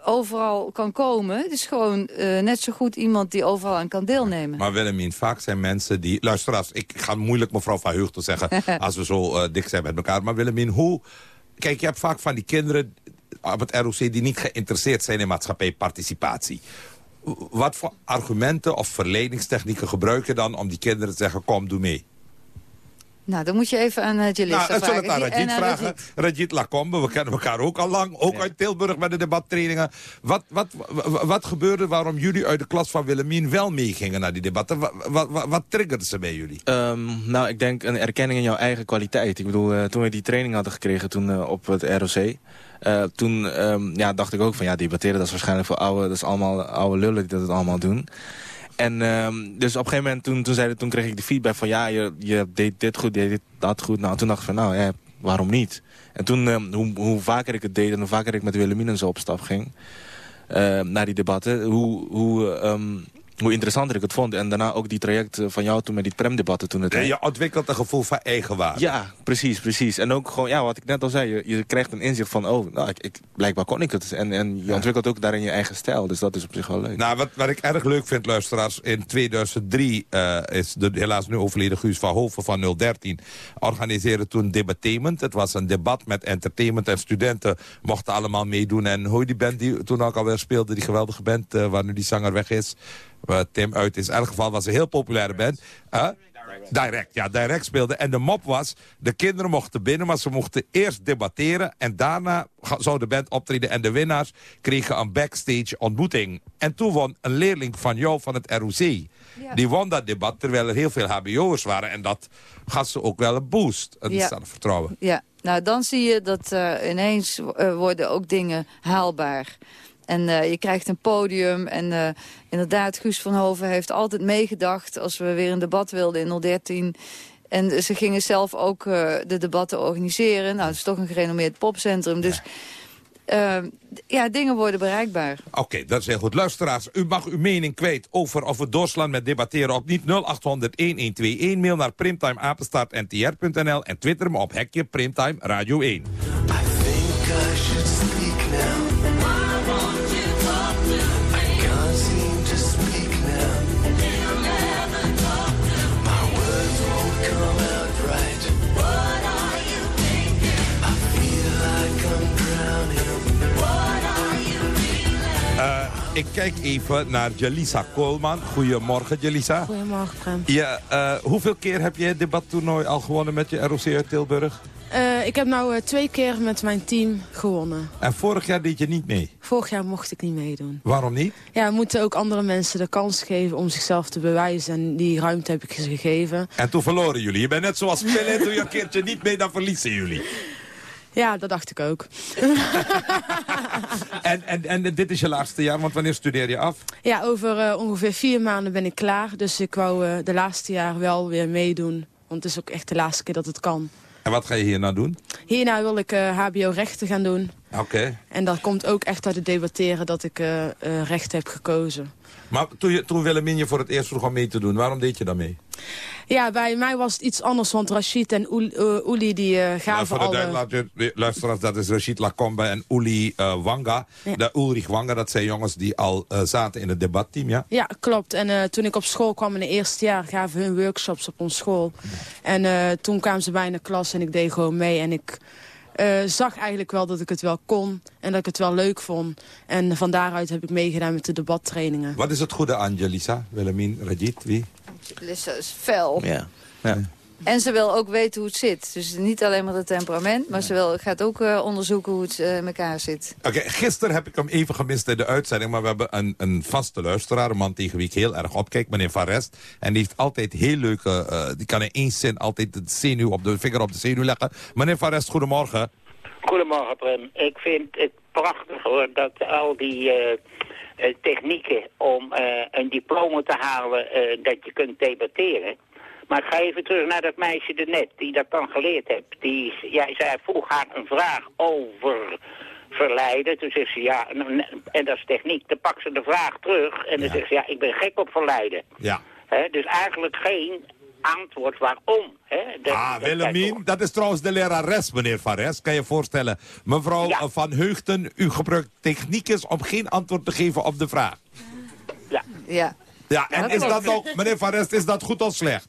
overal kan komen. Het is gewoon uh, net zo goed iemand die overal aan kan deelnemen. Maar Willemien, vaak zijn mensen die... Luisteraars, ik ga moeilijk mevrouw Van te zeggen... als we zo uh, dik zijn met elkaar. Maar Willemien, hoe... Kijk, je hebt vaak van die kinderen op het ROC... die niet geïnteresseerd zijn in maatschappijparticipatie. Wat voor argumenten of verledingstechnieken gebruik je dan... om die kinderen te zeggen, kom, doe mee? Nou, dan moet je even aan uh, Jalissa nou, vragen. Zullen het aan Rajit vragen? Rajit Lacombe, we kennen elkaar ook al lang. Ook uit Tilburg met de debattrainingen. Wat, wat, wat, gebeurde waarom jullie uit de klas van Willemien wel meegingen naar die debatten? Wat, wat, wat triggerde ze bij jullie? Um, nou, ik denk een erkenning in jouw eigen kwaliteit. Ik bedoel, uh, toen we die training hadden gekregen toen uh, op het ROC... Uh, toen um, ja, dacht ik ook van ja, debatteren dat is waarschijnlijk voor oude, dat is allemaal oude lullen die dat het allemaal doen. En um, dus op een gegeven moment, toen, toen, zei, toen kreeg ik de feedback van... ja, je, je deed dit goed, je deed dat goed. Nou, toen dacht ik van, nou, ja, waarom niet? En toen, um, hoe, hoe vaker ik het deed en hoe vaker ik met Willemien zo op stap ging... Uh, naar die debatten, hoe, hoe, hoe interessanter ik het vond. En daarna ook die traject eh, van jou toen met die premdebatten toen het... Ja, je ontwikkelt een gevoel van eigenwaarde. Ja, precies, precies. En ook gewoon, ja, wat ik net al zei, je, je krijgt een inzicht van, oh, nou, ik, ik, blijkbaar kon ik het. En, en je ontwikkelt ook daarin je eigen stijl, dus dat is op zich wel leuk. Nou, wat, wat ik erg leuk vind, luisteraars, in 2003 eh, is de helaas nu overleden Guus van Hoven van 013 organiseerde toen Debatement. Het was een debat met entertainment en studenten mochten allemaal meedoen. En hoe die band die toen ook alweer speelde, die geweldige band uh, waar nu die zanger weg is, waar Tim uit is. In elk geval was een heel populaire band. Direct, ja, Direct speelde. En de mop was, de kinderen mochten binnen, maar ze mochten eerst debatteren... en daarna zou de band optreden en de winnaars kregen een backstage ontmoeting. En toen won een leerling van jou van het ROC. Ja. Die won dat debat, terwijl er heel veel hbo'ers waren. En dat gaf ze ook wel een boost, een Ja. zelfvertrouwen. Ja, nou dan zie je dat eh, ineens eh, worden ook dingen haalbaar. En eh, je krijgt een podium. En eh, inderdaad, Guus van Hoven heeft altijd meegedacht... als we weer een debat wilden in 013... En ze gingen zelf ook eh, de debatten organiseren. Nou, het is toch een gerenommeerd popcentrum. Dus eh, ja, dingen worden bereikbaar. Oké, dat is heel goed. Luisteraars, u mag uw mening kwijt over of we doorslaan met debatteren op niet 0800-1121. Mail naar primtimeapenstaartntr.nl en twitter me op hekje Primtime Radio 1. Ik kijk even naar Jalisa Koolman. Goedemorgen, Jalisa. Goedemorgen, Prem. Ja, eh, hoeveel keer heb je het debattoernooi al gewonnen met je ROC uit Tilburg? Eh, ik heb nou eh, twee keer met mijn team gewonnen. En vorig jaar deed je niet mee. Vorig jaar mocht ik niet meedoen. Waarom niet? Ja, we moeten ook andere mensen de kans geven om zichzelf te bewijzen. En die ruimte heb ik ze gegeven. En toen verloren jullie. Je bent net zoals Pelé, doe je een keertje niet mee, dan verliezen jullie. Ja, dat dacht ik ook. En, en, en dit is je laatste jaar, want wanneer studeer je af? ja, over eh, ongeveer vier maanden ben ik klaar. Dus ik wou eh, de laatste jaar wel weer meedoen. Want het is ook echt de laatste keer dat het kan. En wat ga je hier nou doen? Hierna wil ik eh, hbo-rechten gaan doen. Oké. En dat komt ook echt uit het debatteren dat ik eh eh, rechten heb gekozen. Maar toen, je, toen je voor het eerst vroeg om mee te doen, waarom deed je dan mee? Ja, bij mij was het iets anders, want Rashid en Oel- eh, Oeli die eh, gaven voor de al... duidelijkheid, lu- luisteraars, dat is Rashid Lacombe en Uli eh, Wanga. De Ulrich Wanga, dat zijn jongens die al zaten in het debatteam, ja? Ja, klopt. En toen ik op school kwam in het eerste jaar, gaven hun workshops op ons school. En toen kwamen ze bij in de klas en ik deed gewoon mee. En ik eh, zag eigenlijk wel dat ik het wel kon en dat ik het wel leuk vond. En van daaruit heb ik meegedaan met de debattrainingen. Wat is het goede aan Jelisa, Willemien, Rajit, wie? Lissa is fel. Ja. ja. En ze wil ook weten hoe het zit. Dus niet alleen maar het temperament, maar ze wil, gaat ook eh, onderzoeken hoe het eh, in elkaar zit. Oké, gisteren heb ik hem even gemist in de uitzending... maar we hebben een, een vaste luisteraar, een man tegen wie ik heel erg opkijk... meneer Van Rest. En die heeft altijd heel leuke... eh, die kan in één zin altijd de, zenuw op de vinger op de zenuw leggen. Meneer Van Rest, goedemorgen. Goedemorgen, Prem. Ik vind het prachtig hoor dat al die technieken om eh, een diploma te halen, eh, dat je kunt debatteren. Maar ik ga even terug naar dat meisje ernet, die dat dan geleerd heeft. Die, jij zei, vroeg haar een vraag over verleiden. Toen zegt ze, ja, en, dat is techniek. Dan pakt ze de vraag terug en dan zegt ze, ja, ik ben gek op verleiden. Ja. Hè, dus eigenlijk geen antwoord waarom. Hè? Dat- Ah, dat- Willemien, dat is trouwens de lerares, meneer Van Rest. Kan je je voorstellen. Mevrouw Van Heugten, u gebruikt techniekjes om geen antwoord te geven op de vraag. Ja. Ja. Ja, en is dat ook, meneer Van Rest, is dat goed of slecht?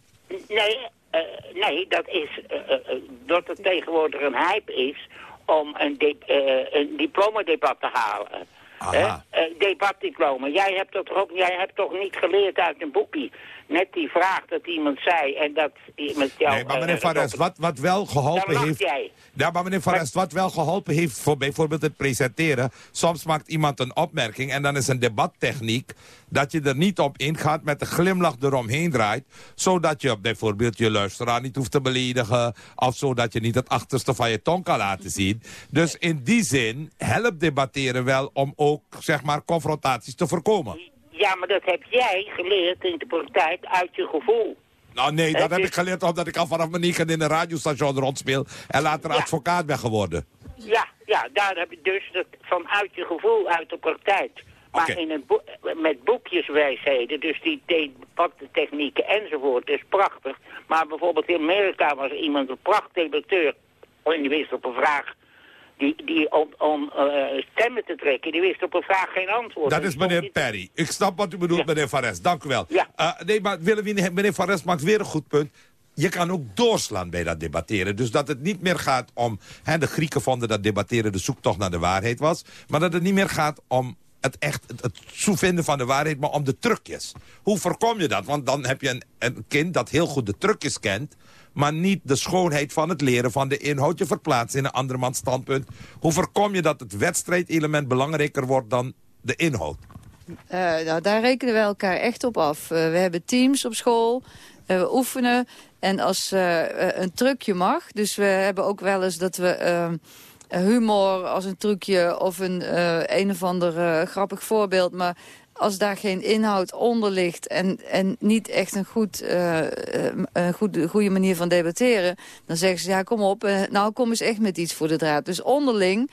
Nee, eh, nee, dat is eh, eh, dat het tegenwoordig een hype is om een, de, eh, een diplomadebat te halen. Eh, debatdiploma. Jij hebt, dat toch ook, jij hebt toch niet geleerd uit een boekje? Net die vraag dat iemand zei en dat iemand jou... Nee, maar meneer eh, Van Rest, wat, wat wel geholpen heeft... jij. Ja, maar meneer Van Rest, wat wel geholpen heeft voor bijvoorbeeld het presenteren... soms maakt iemand een opmerking en dan is een debattechniek... dat je er niet op ingaat met een glimlach eromheen draait... zodat je bijvoorbeeld je luisteraar niet hoeft te beledigen... of zodat je niet het achterste van je tong kan laten zien. Dus in die zin helpt debatteren wel om ook, zeg maar, confrontaties te voorkomen. Ja, maar dat heb jij geleerd in de praktijk uit je gevoel. Nou nee, dat heb is- ik geleerd omdat ik al vanaf mijn negen in een radiostation rondspeel... en later advocaat ben geworden. Ja, ja, daar heb je dus dat vanuit je gevoel, uit de praktijk. Maar in een boek, met boekjeswijsheden, dus die debattechnieken enzovoort, is prachtig. Maar bijvoorbeeld in Amerika was iemand een prachtdebatteur. En die wist op een vraag, die, die om, om eh, stemmen te trekken, die wist op een vraag geen antwoord. Dat is meneer Perry. Ik snap wat u bedoelt, meneer Van Rest. Dank u wel. Eh, nee, maar willen we, meneer Van Rest maakt weer een goed punt je kan ook doorslaan bij dat debatteren. Dus dat het niet meer gaat om... Hè, de Grieken vonden dat debatteren de zoektocht naar de waarheid was. Maar dat het niet meer gaat om het echt het, het vinden van de waarheid, maar om de trucjes. Hoe voorkom je dat? Want dan heb je een, een kind dat heel goed de trucjes kent maar niet de schoonheid van het leren van de inhoud. Je verplaatst in een andermans standpunt. Hoe voorkom je dat het wedstrijdelement belangrijker wordt dan de inhoud? Uh, nou, daar rekenen we elkaar echt op af. Uh, we hebben teams op school, uh, we oefenen. En als een trucje mag, dus we hebben ook wel eens dat we humor als een trucje of een een of ander grappig voorbeeld. Maar als daar geen inhoud onder ligt en, en niet echt een, goed, uh, een goed, goede manier van debatteren... dan zeggen ze, ja, kom op, uh, nou kom eens echt met iets voor de draad. Dus onderling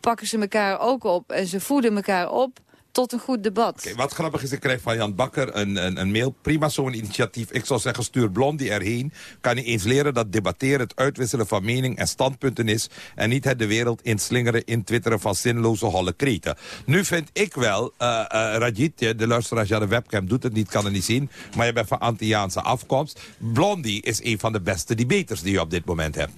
pakken ze elkaar ook op en ze voeden elkaar op tot een goed debat. wat grappig is, ik krijg van Jan Bakker een, een, een mail. Prima zo'n initiatief. Ik zou zeggen, stuur Blondie erheen. Kan je eens leren dat debatteren het uitwisselen van mening en standpunten is... en niet het de wereld inslingeren in twitteren van zinloze holle kreten. Nu vind ik wel, uh, uh, Rajit, de luisteraar ja, de webcam doet het niet, kan het niet zien... maar je bent van Antiaanse afkomst. Blondie is een van de beste debaters die je op dit moment hebt.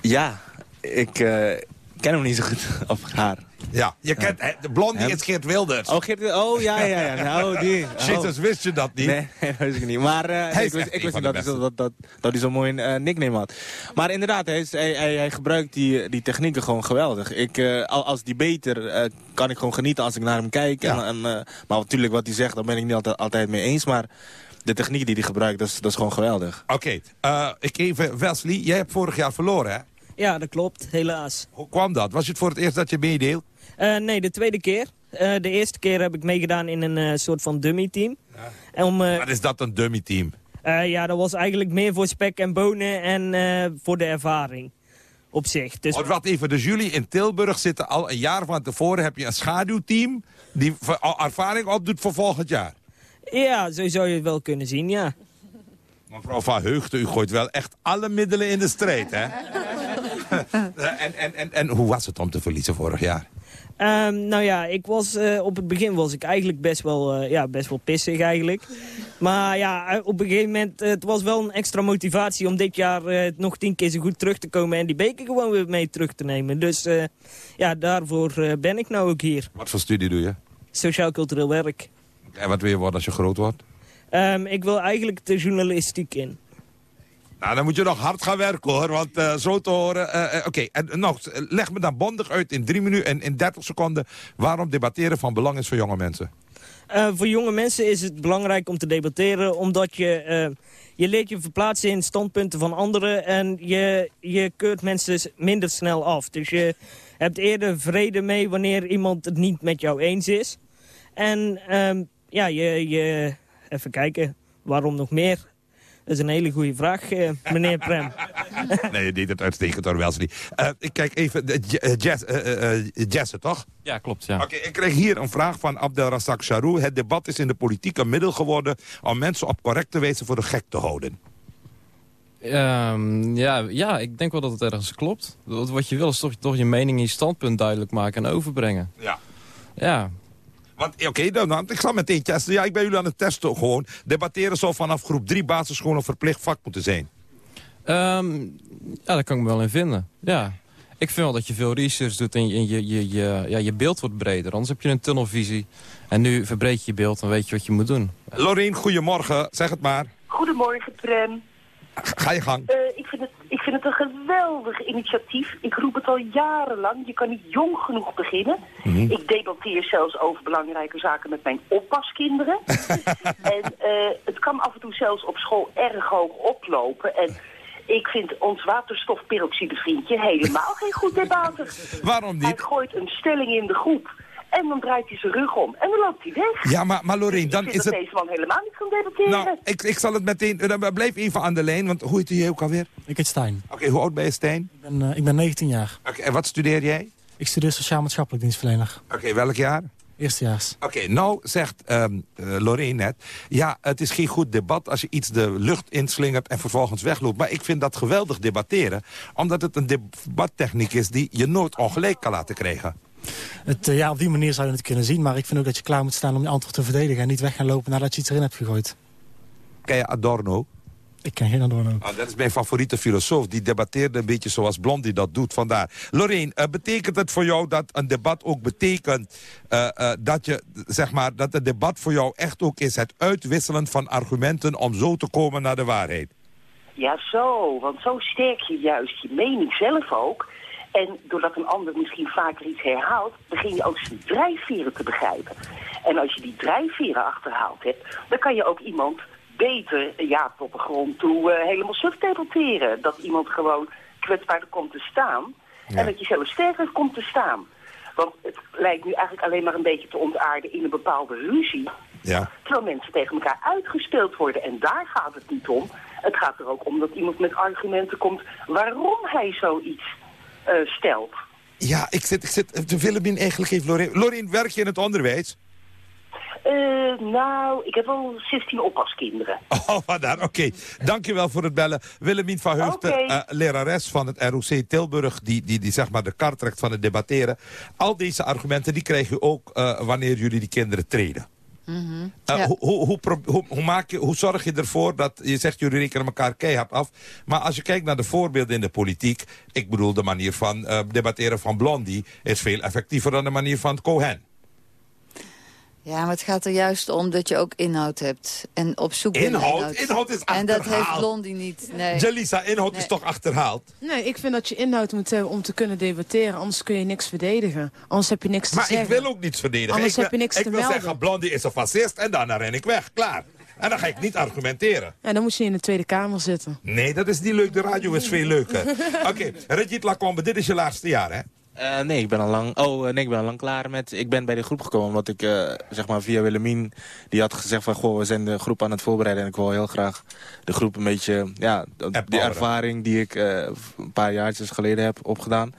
Ja, ik uh, ken hem niet zo goed, of haar. Ja, je kent, de blondie is Geert Wilders. Oh, Geert, oh ja, ja, ja. Nou, die. Oh. Jezus, wist je dat niet? Nee, dat wist ik niet. Maar uh, hij ik wist, ik wist niet dat, dat, dat, dat, dat hij zo'n mooi uh, nickname had. Maar inderdaad, hij, hij, hij, hij, gebruikt die, die technieken gewoon geweldig. Ik, uh, als debater kan ik gewoon genieten als ik naar hem kijk. Ja. En, en, maar natuurlijk wat hij zegt, daar ben ik niet altijd, altijd mee eens. Maar de techniek die hij gebruikt, dat is, dat is gewoon geweldig. Oké, okay. ik even, Wesley, jij hebt vorig jaar verloren, hè? Ja, dat klopt, helaas. Hoe kwam dat? Was het voor het eerst dat je meedeelt? Uh, nee, de tweede keer. Uh, de eerste keer heb ik meegedaan in een uh, soort van dummy team. Ja. Om, Wat is dat, een dummy team? ja, dat was eigenlijk meer voor spek en bonen en voor de ervaring op zich. Dus... Oh, wat even, dus jullie in Tilburg zitten al een jaar van tevoren... heb je een schaduwteam die ervaring opdoet voor volgend jaar? Ja, zo zou je het wel kunnen zien, ja. Mevrouw Van Heugden, u gooit wel echt alle middelen in de strijd, hè? en, en, en, en hoe was het om te verliezen vorig jaar? Um, nou ja, ik was, uh, op het begin was ik eigenlijk best wel, uh, ja, best wel pissig eigenlijk. Maar ja, eh, op een gegeven moment, uh, het was wel een extra motivatie om dit jaar nog tien keer zo goed terug te komen en die beker gewoon weer mee terug te nemen. Dus ja, daarvoor ben ik nou ook hier. Wat voor studie doe je? Sociaal-cultureel werk. En wat wil je worden als je groot wordt? Um, ik wil eigenlijk de journalistiek in. Nou, dan moet je nog hard gaan werken hoor, want uh, zo te horen... Uh, Oké, okay. en nog, leg me dan bondig uit in drie minuten en in 30 seconden... waarom debatteren van belang is voor jonge mensen. Voor jonge mensen is het belangrijk om te debatteren... omdat je, je leert je verplaatsen in standpunten van anderen... en je, je keurt mensen minder snel af. Dus je hebt eerder vrede mee wanneer iemand het niet met jou eens is. En um, ja, je, je... Even kijken, waarom nog meer? Dat is een hele goede vraag, eh, meneer Prem. nee, je deed het uitstekend door Wellesley. Uh, ik kijk even, uh, jazz, Jesse, toch? Ja, klopt, ja. Oké, ik kreeg hier een vraag van Abdel Razak Charou. Het debat is in de politiek een middel geworden... om mensen op correcte wijze voor de gek te houden. Um, ja, ja, ik denk wel dat het ergens klopt. Wat je wil is toch, toch je mening, je standpunt duidelijk maken en overbrengen. Ja. Ja, want oké, okay, dan, ik zal meteen testen. Ja, ik ben jullie aan het testen gewoon. Debatteren zou vanaf groep 3 basisschool een verplicht vak moeten zijn. Um, ja, daar kan ik me wel in vinden. Ja. Ik vind wel dat je veel research doet en je, je, je, je, ja, je beeld wordt breder. Anders heb je een tunnelvisie. En nu verbreed je je beeld en weet je wat je moet doen. Lorien, goedemorgen. Zeg het maar. Goedemorgen, Prem. Ga je gang. Uh, ik, vind het, vind het een geweldig initiatief. Ik roep het al jarenlang. Je kan niet jong genoeg beginnen. Mm Ik debatteer zelfs over belangrijke zaken met mijn oppaskinderen. en uh, het kan af en toe zelfs op school erg hoog oplopen. En ik vind ons waterstofperoxide vriendje helemaal geen goed debater. Waarom niet? Hij gooit een stelling in de groep. En dan draait hij zijn rug om. En dan loopt hij weg. Ja, maar, maar Loreen, dan is het... deze man helemaal niet gaan debatteren. Nou, ik, ik zal het meteen... Dan blijf even aan de lijn, want hoe heet je ook alweer? Ik heet Stijn. Oké, hoe oud ben je, Stijn? Ik ben, uh, ik ben 19 jaar. Oké, en wat studeer jij? Ik studeer sociaal-maatschappelijk dienstverlener. Oké, welk jaar? Eerstejaars. Oké, nou zegt um, uh, Lorraine net... ja, het is geen goed debat als je iets de lucht inslingert... en vervolgens wegloopt. Maar ik vind dat geweldig debatteren... omdat het een debattechniek is die je nooit ongelijk kan laten krijgen. Het, uh, ja, op die manier zou je het kunnen zien. Maar ik vind ook dat je klaar moet staan om je antwoord te verdedigen... en niet weg gaan lopen nadat je iets erin hebt gegooid. Ken je Adorno? Ik ken geen Adorno. Ah, dat is mijn favoriete filosoof. Die debatteerde een beetje zoals Blondie dat doet. Vandaar. Lorraine, uh, betekent het voor jou dat een debat ook betekent... Uh, uh, dat, je, zeg maar, dat het debat voor jou echt ook is... het uitwisselen van argumenten om zo te komen naar de waarheid? Ja, zo. Want zo sterk je juist je mening zelf ook... En doordat een ander misschien vaker iets herhaalt, begin je ook zijn drijfveren te begrijpen. En als je die drijfveren achterhaald hebt, dan kan je ook iemand beter ja, tot de grond toe uh, helemaal subdebatteren. Dat iemand gewoon kwetsbaarder komt te staan. Ja. En dat je zelf sterker komt te staan. Want het lijkt nu eigenlijk alleen maar een beetje te ontaarden in een bepaalde ruzie. Ja. Terwijl mensen tegen elkaar uitgespeeld worden. En daar gaat het niet om. Het gaat er ook om dat iemand met argumenten komt waarom hij zoiets uh, stelt. Ja, ik zit, ik zit te Willemien eigenlijk even Lorien. Lorien, werk je in het onderwijs? Uh, nou, ik heb al 16 oppaskinderen. Oh, vandaar. Oké. Okay. Dankjewel voor het bellen. Willemien van Heugden, okay. uh, lerares van het ROC Tilburg... Die, die, die zeg maar de kar trekt van het debatteren. Al deze argumenten die krijg je ook uh, wanneer jullie die kinderen treden. Mm -hmm. ja. hoe, hoe, hoe, hoe, maak je, hoe zorg je ervoor dat... Je zegt, jullie rekenen elkaar keihard af. Maar als je kijkt naar de voorbeelden in de politiek... Ik bedoel, de manier van debatteren van Blondie... is veel effectiever dan de manier van Cohen. Ja, maar het gaat er juist om dat je ook inhoud hebt. En op zoek naar inhoud? inhoud. Inhoud is En dat heeft achterhaald. Blondie niet. Nee. Jalisa, inhoud Nee. is toch achterhaald? Nee, ik vind dat je inhoud moet hebben om te kunnen debatteren. Anders kun je niks verdedigen. Anders heb je niks te Maar ik zeggen. wil ook niets verdedigen. Anders ik wil, heb je niks ik te wil melden. zeggen, Blondie is een fascist en daarna ren ik weg. Klaar. En dan ga ik niet argumenteren. Ja, dan moet je in de Tweede Kamer zitten. Nee, dat is niet leuk. De radio is veel leuker. Oké, okay, Regit Lacombe, dit is je laatste jaar, hè? Uh, nee, ik ben al lang. Oh, uh, nee, ik ben al lang klaar met. Ik ben bij de groep gekomen omdat ik uh, zeg maar via Willemien die had gezegd van goh, we zijn de groep aan het voorbereiden en ik wil heel graag de groep een beetje ja die ervaring die ik een paar jaartjes geleden heb opgedaan.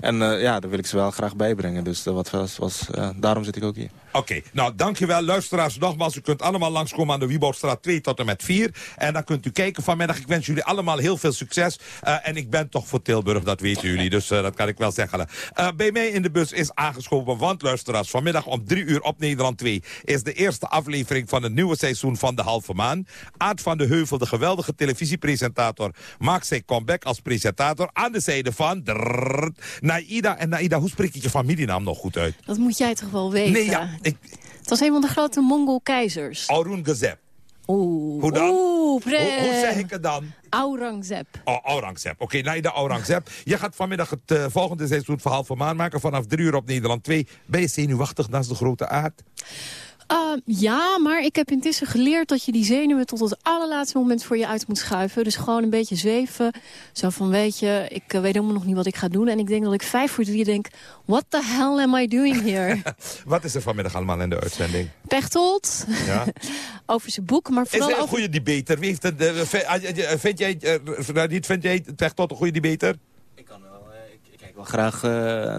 En ja, daar wil ik ze wel graag bijbrengen. Dus wat was, was daarom zit ik ook hier. Oké, okay, nou dankjewel luisteraars. Nogmaals, u kunt allemaal langskomen aan de Wieboudstraat 2 tot en met 4. En dan kunt u kijken vanmiddag. Ik wens jullie allemaal heel veel succes. Uh, en ik ben toch voor Tilburg, dat weten jullie. Dus uh, dat kan ik wel zeggen. Uh, bij mij in de bus is aangeschoven, want luisteraars... vanmiddag om 3 uur op Nederland 2... is de eerste aflevering van het nieuwe seizoen van De Halve Maan. Aad van de Heuvel, de geweldige televisiepresentator... maakt zijn comeback als presentator aan de zijde van... Drrr, Naida. En Naida, hoe spreek ik je familienaam nog goed uit? Dat moet jij toch wel weten? Nee, ja. Ik... Het was een van de grote Mongol-keizers. Aurangzeb. Oeh. Hoe dan? Oeh, hoe, hoe zeg ik het dan? Aurangzeb. Oh, Aurangzeb. Oké, okay, Naida Aurangzeb. Je gaat vanmiddag het uh, volgende seizoen verhaal van maan maken... vanaf drie uur op Nederland 2. Ben je zenuwachtig naast de grote aard? Uh, ja, maar ik heb intussen geleerd dat je die zenuwen tot het allerlaatste moment voor je uit moet schuiven. Dus gewoon een beetje zweven. Zo van, weet je, ik uh, weet helemaal nog niet wat ik ga doen. En ik denk dat ik vijf voor drie denk, what the hell am I doing here? wat is er vanmiddag allemaal in de uitzending? Pechtold. Ja. over zijn boek, maar vooral Is hij een over... goede debater? Wie heeft het, uh, vind jij, niet, vind jij Pechtold een goede debater? Ik kan wel, ik, ik kijk wel graag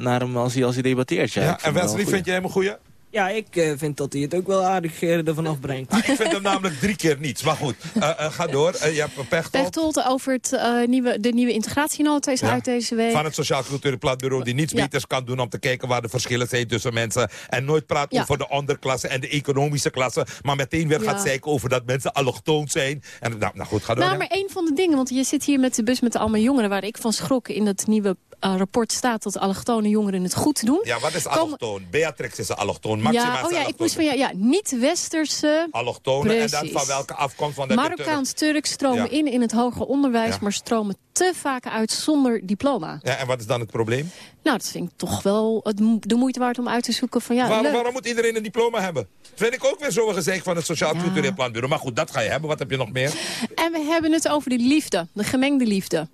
naar hem als hij, als hij debatteert. Ja, ja en Wesley, vind jij hem een goede? Ja, ik uh, vind dat hij het ook wel aardig uh, ervan afbrengt. Ah, ik vind hem namelijk drie keer niets. Maar goed, uh, ga door. je hebt Pechtold. Pechtold over het, nieuwe, de nieuwe integratienota is ja. uit deze week. Van het Sociaal Cultureel Planbureau die niets ja. beters kan doen om te kijken waar de verschillen zijn tussen mensen. En nooit praat ja. over de onderklasse en de economische klasse. Maar meteen weer gaat zeiken over dat mensen allochtoon zijn. En, nou, nou goed, ga door. Nou, maar één van de dingen, want je zit hier met de bus met allemaal jongeren... waar ik van schrok in dat nieuwe rapport staat dat allochtone jongeren het goed doen. Ja, wat is allochtoon? Beatrix is een allochtoon. Maxima ja, oh ja, ik moest van ja, ja niet-westerse... Allochtonen en dan van welke afkomst van de Marokkaans-Turk stromen ja. in in het hoger onderwijs... Maar stromen te vaak uit zonder diploma. Ja, en wat is dan het probleem? Nou, dat vind ik toch wel het, de moeite waard om uit te zoeken van ja, waarom, waarom moet iedereen een diploma hebben? Dat vind ik ook weer zo'n gezegd van het Sociaal Cultureel Planbureau. Maar goed, dat ga je hebben. Wat heb je nog meer? En we hebben het over de liefde, de gemengde liefde.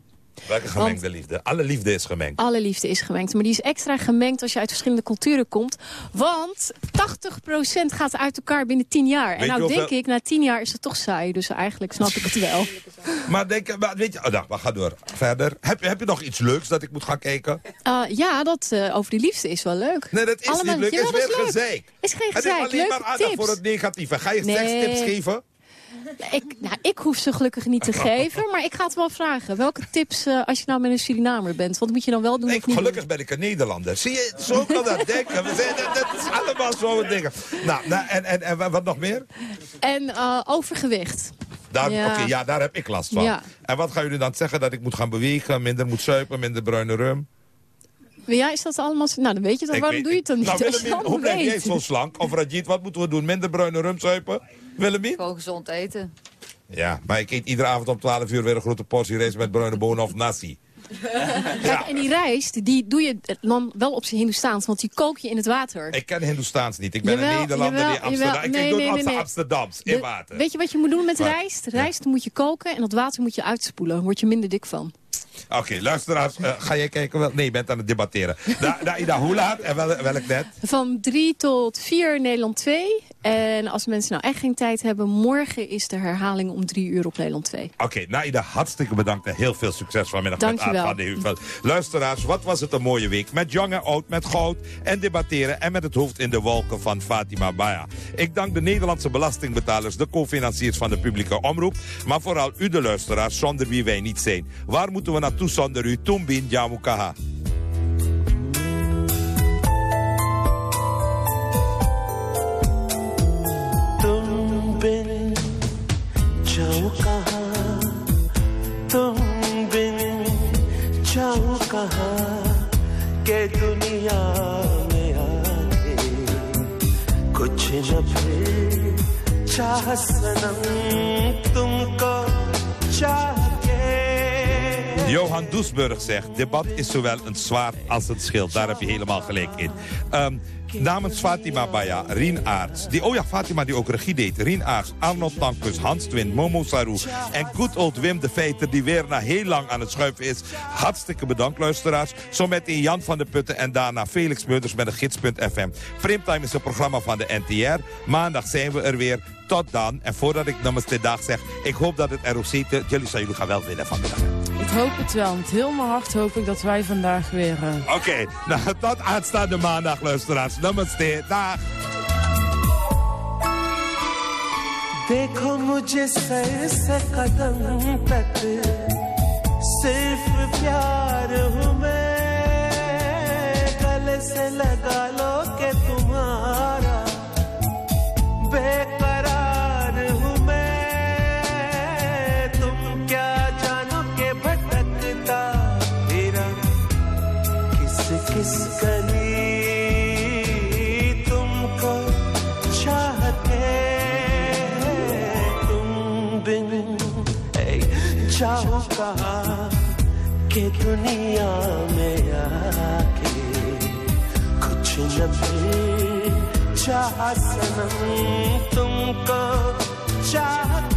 Welke gemengde liefde? Alle liefde is gemengd. Alle liefde is gemengd. Maar die is extra gemengd als je uit verschillende culturen komt. Want 80% gaat uit elkaar binnen 10 jaar. en nou denk ik, na 10 jaar is het toch saai. Dus eigenlijk snap ik het wel. Maar, denk, maar weet je... Oh, nou, maar ga door. Verder. Heb, je- heb je nog iets leuks dat ik moet gaan kijken? Uh, ja, dat eh, over die liefde is wel leuk. Nee, dat is Allemaal- niet leuk. Het is weer is leuk. gezeik. Is geen Het is alleen Leuke maar aandacht tips. voor het negatieve. Ga je Nee. sekstips geven? Ik, nou, ik hoef ze gelukkig niet te geven, maar ik ga het wel vragen. Welke tips eh, als je nou met een Surinamer bent? Wat moet je dan wel doen of niet Gelukkig ben ik een Nederlander. Zie je, zo kan dat denken. We zijn, dat, dat is allemaal zo'n dingen. Nou, nou en, en, en wat nog meer? En eh, overgewicht. Daar, Ja. Oké, ja, daar heb ik last van. Ja. En wat gaan jullie dan zeggen? Dat ik moet gaan bewegen, minder moet suipen, minder bruine rum? Ja, is dat allemaal... Nou, dan weet je toch, Ik waarom weet- doe je het dan niet? Nou, het hoe blijf jij zo slank? Of Rajit, wat moeten we doen? Minder bruine rum suipen? Willemien? Gewoon gezond eten. Ja, maar ik eet iedere avond om 12 uur weer een grote portie rijst met bruine bonen of nasi. Kijk, en die rijst, die doe je dan wel op zijn Hindoestaans, want die kook je in het water. Ik ken Hindoestaans niet. Ik ben een Nederlander jawel, die Amsterdam... jawel. Ik Nee, doe nee, het nee, nee. Amsterdams, in De- water. Weet je wat je moet doen met rijst? Rijst moet je koken en dat water moet je uitspoelen. Dan word je minder dik van. Oké, luisteraars, eh, ga jij kijken? Wel? Nee, je bent aan het debatteren. Da, da, Ida, hoe laat en wel, welk net? Van 3 tot 4 Nederland 2. En als mensen nou echt geen tijd hebben, morgen is de herhaling om 3 uur op Nederland 2. Oké, Naida, hartstikke bedankt en heel veel succes vanmiddag met. Aad van de. Luisteraars, wat was het een mooie week. Met jong en oud, met goud en debatteren... en met het hoofd in de wolken van Fatima Baya. Ik dank de Nederlandse belastingbetalers, de co-financiers van de publieke omroep... maar vooral u de luisteraars, zonder wie wij niet zijn. Waar moeten we naartoe zonder u? Tumbin Jamukaha. जाओ कहाँ? तुम बिन जाओ कहाँ? के दुनिया में आके कुछ न फिर चाह सनम तुमको चाह Johan Doesburg zegt, debat is zowel een zwaard als een schild. Daar heb je helemaal gelijk in. Ehm, namens Fatima Baya, Rien Aarts. Die, oh ja, Fatima die ook regie deed. Rien Aarts, Arnold Tankus, Hans Twin, Momo Saru. En good old Wim de Feiter die weer na heel lang aan het schuiven is. Hartstikke bedankt luisteraars. Zometeen Jan van der Putten en daarna Felix Meurders met de gids.fm. Primtime is een programma van de NTR. Maandag zijn we er weer Tot dan. En voordat ik namens dit dag zeg, ik hoop dat het ROC... te- Jullie, zou jullie gaan wel winnen vanmiddag. Ik hoop het wel. Met heel mijn hart hoop ik dat wij vandaag weer... eh, Oké, nou tot aanstaande maandag, luisteraars. Namaste, dag. देखो मुझे सर से कदम तक सिर्फ प्यार हूँ मैं गले से लगा लो के तुम्हारा बेकरार किस किस तुमको चाहते तुम बिन जाओ कहाँ के दुनिया में आके कुछ न चाह सनम तुमको चाह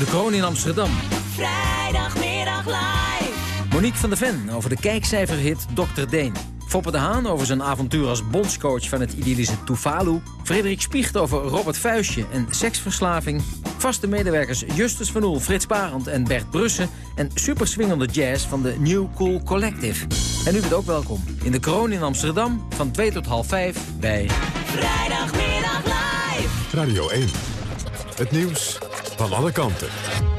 de kroon in Amsterdam. Vrijdagmiddag live. Monique van der Ven over de kijkcijferhit Dr. Deen. Foppe de Haan over zijn avontuur als bondscoach van het idyllische Tuvalu. Frederik Spiecht over Robert Vuistje en seksverslaving. Vaste medewerkers Justus van Oel, Frits Barend en Bert Brussen. En superswingende jazz van de New Cool Collective. En u bent ook welkom in de kroon in Amsterdam van 2 tot half 5 bij... Vrijdagmiddag live. Radio 1. Het nieuws van alle kanten.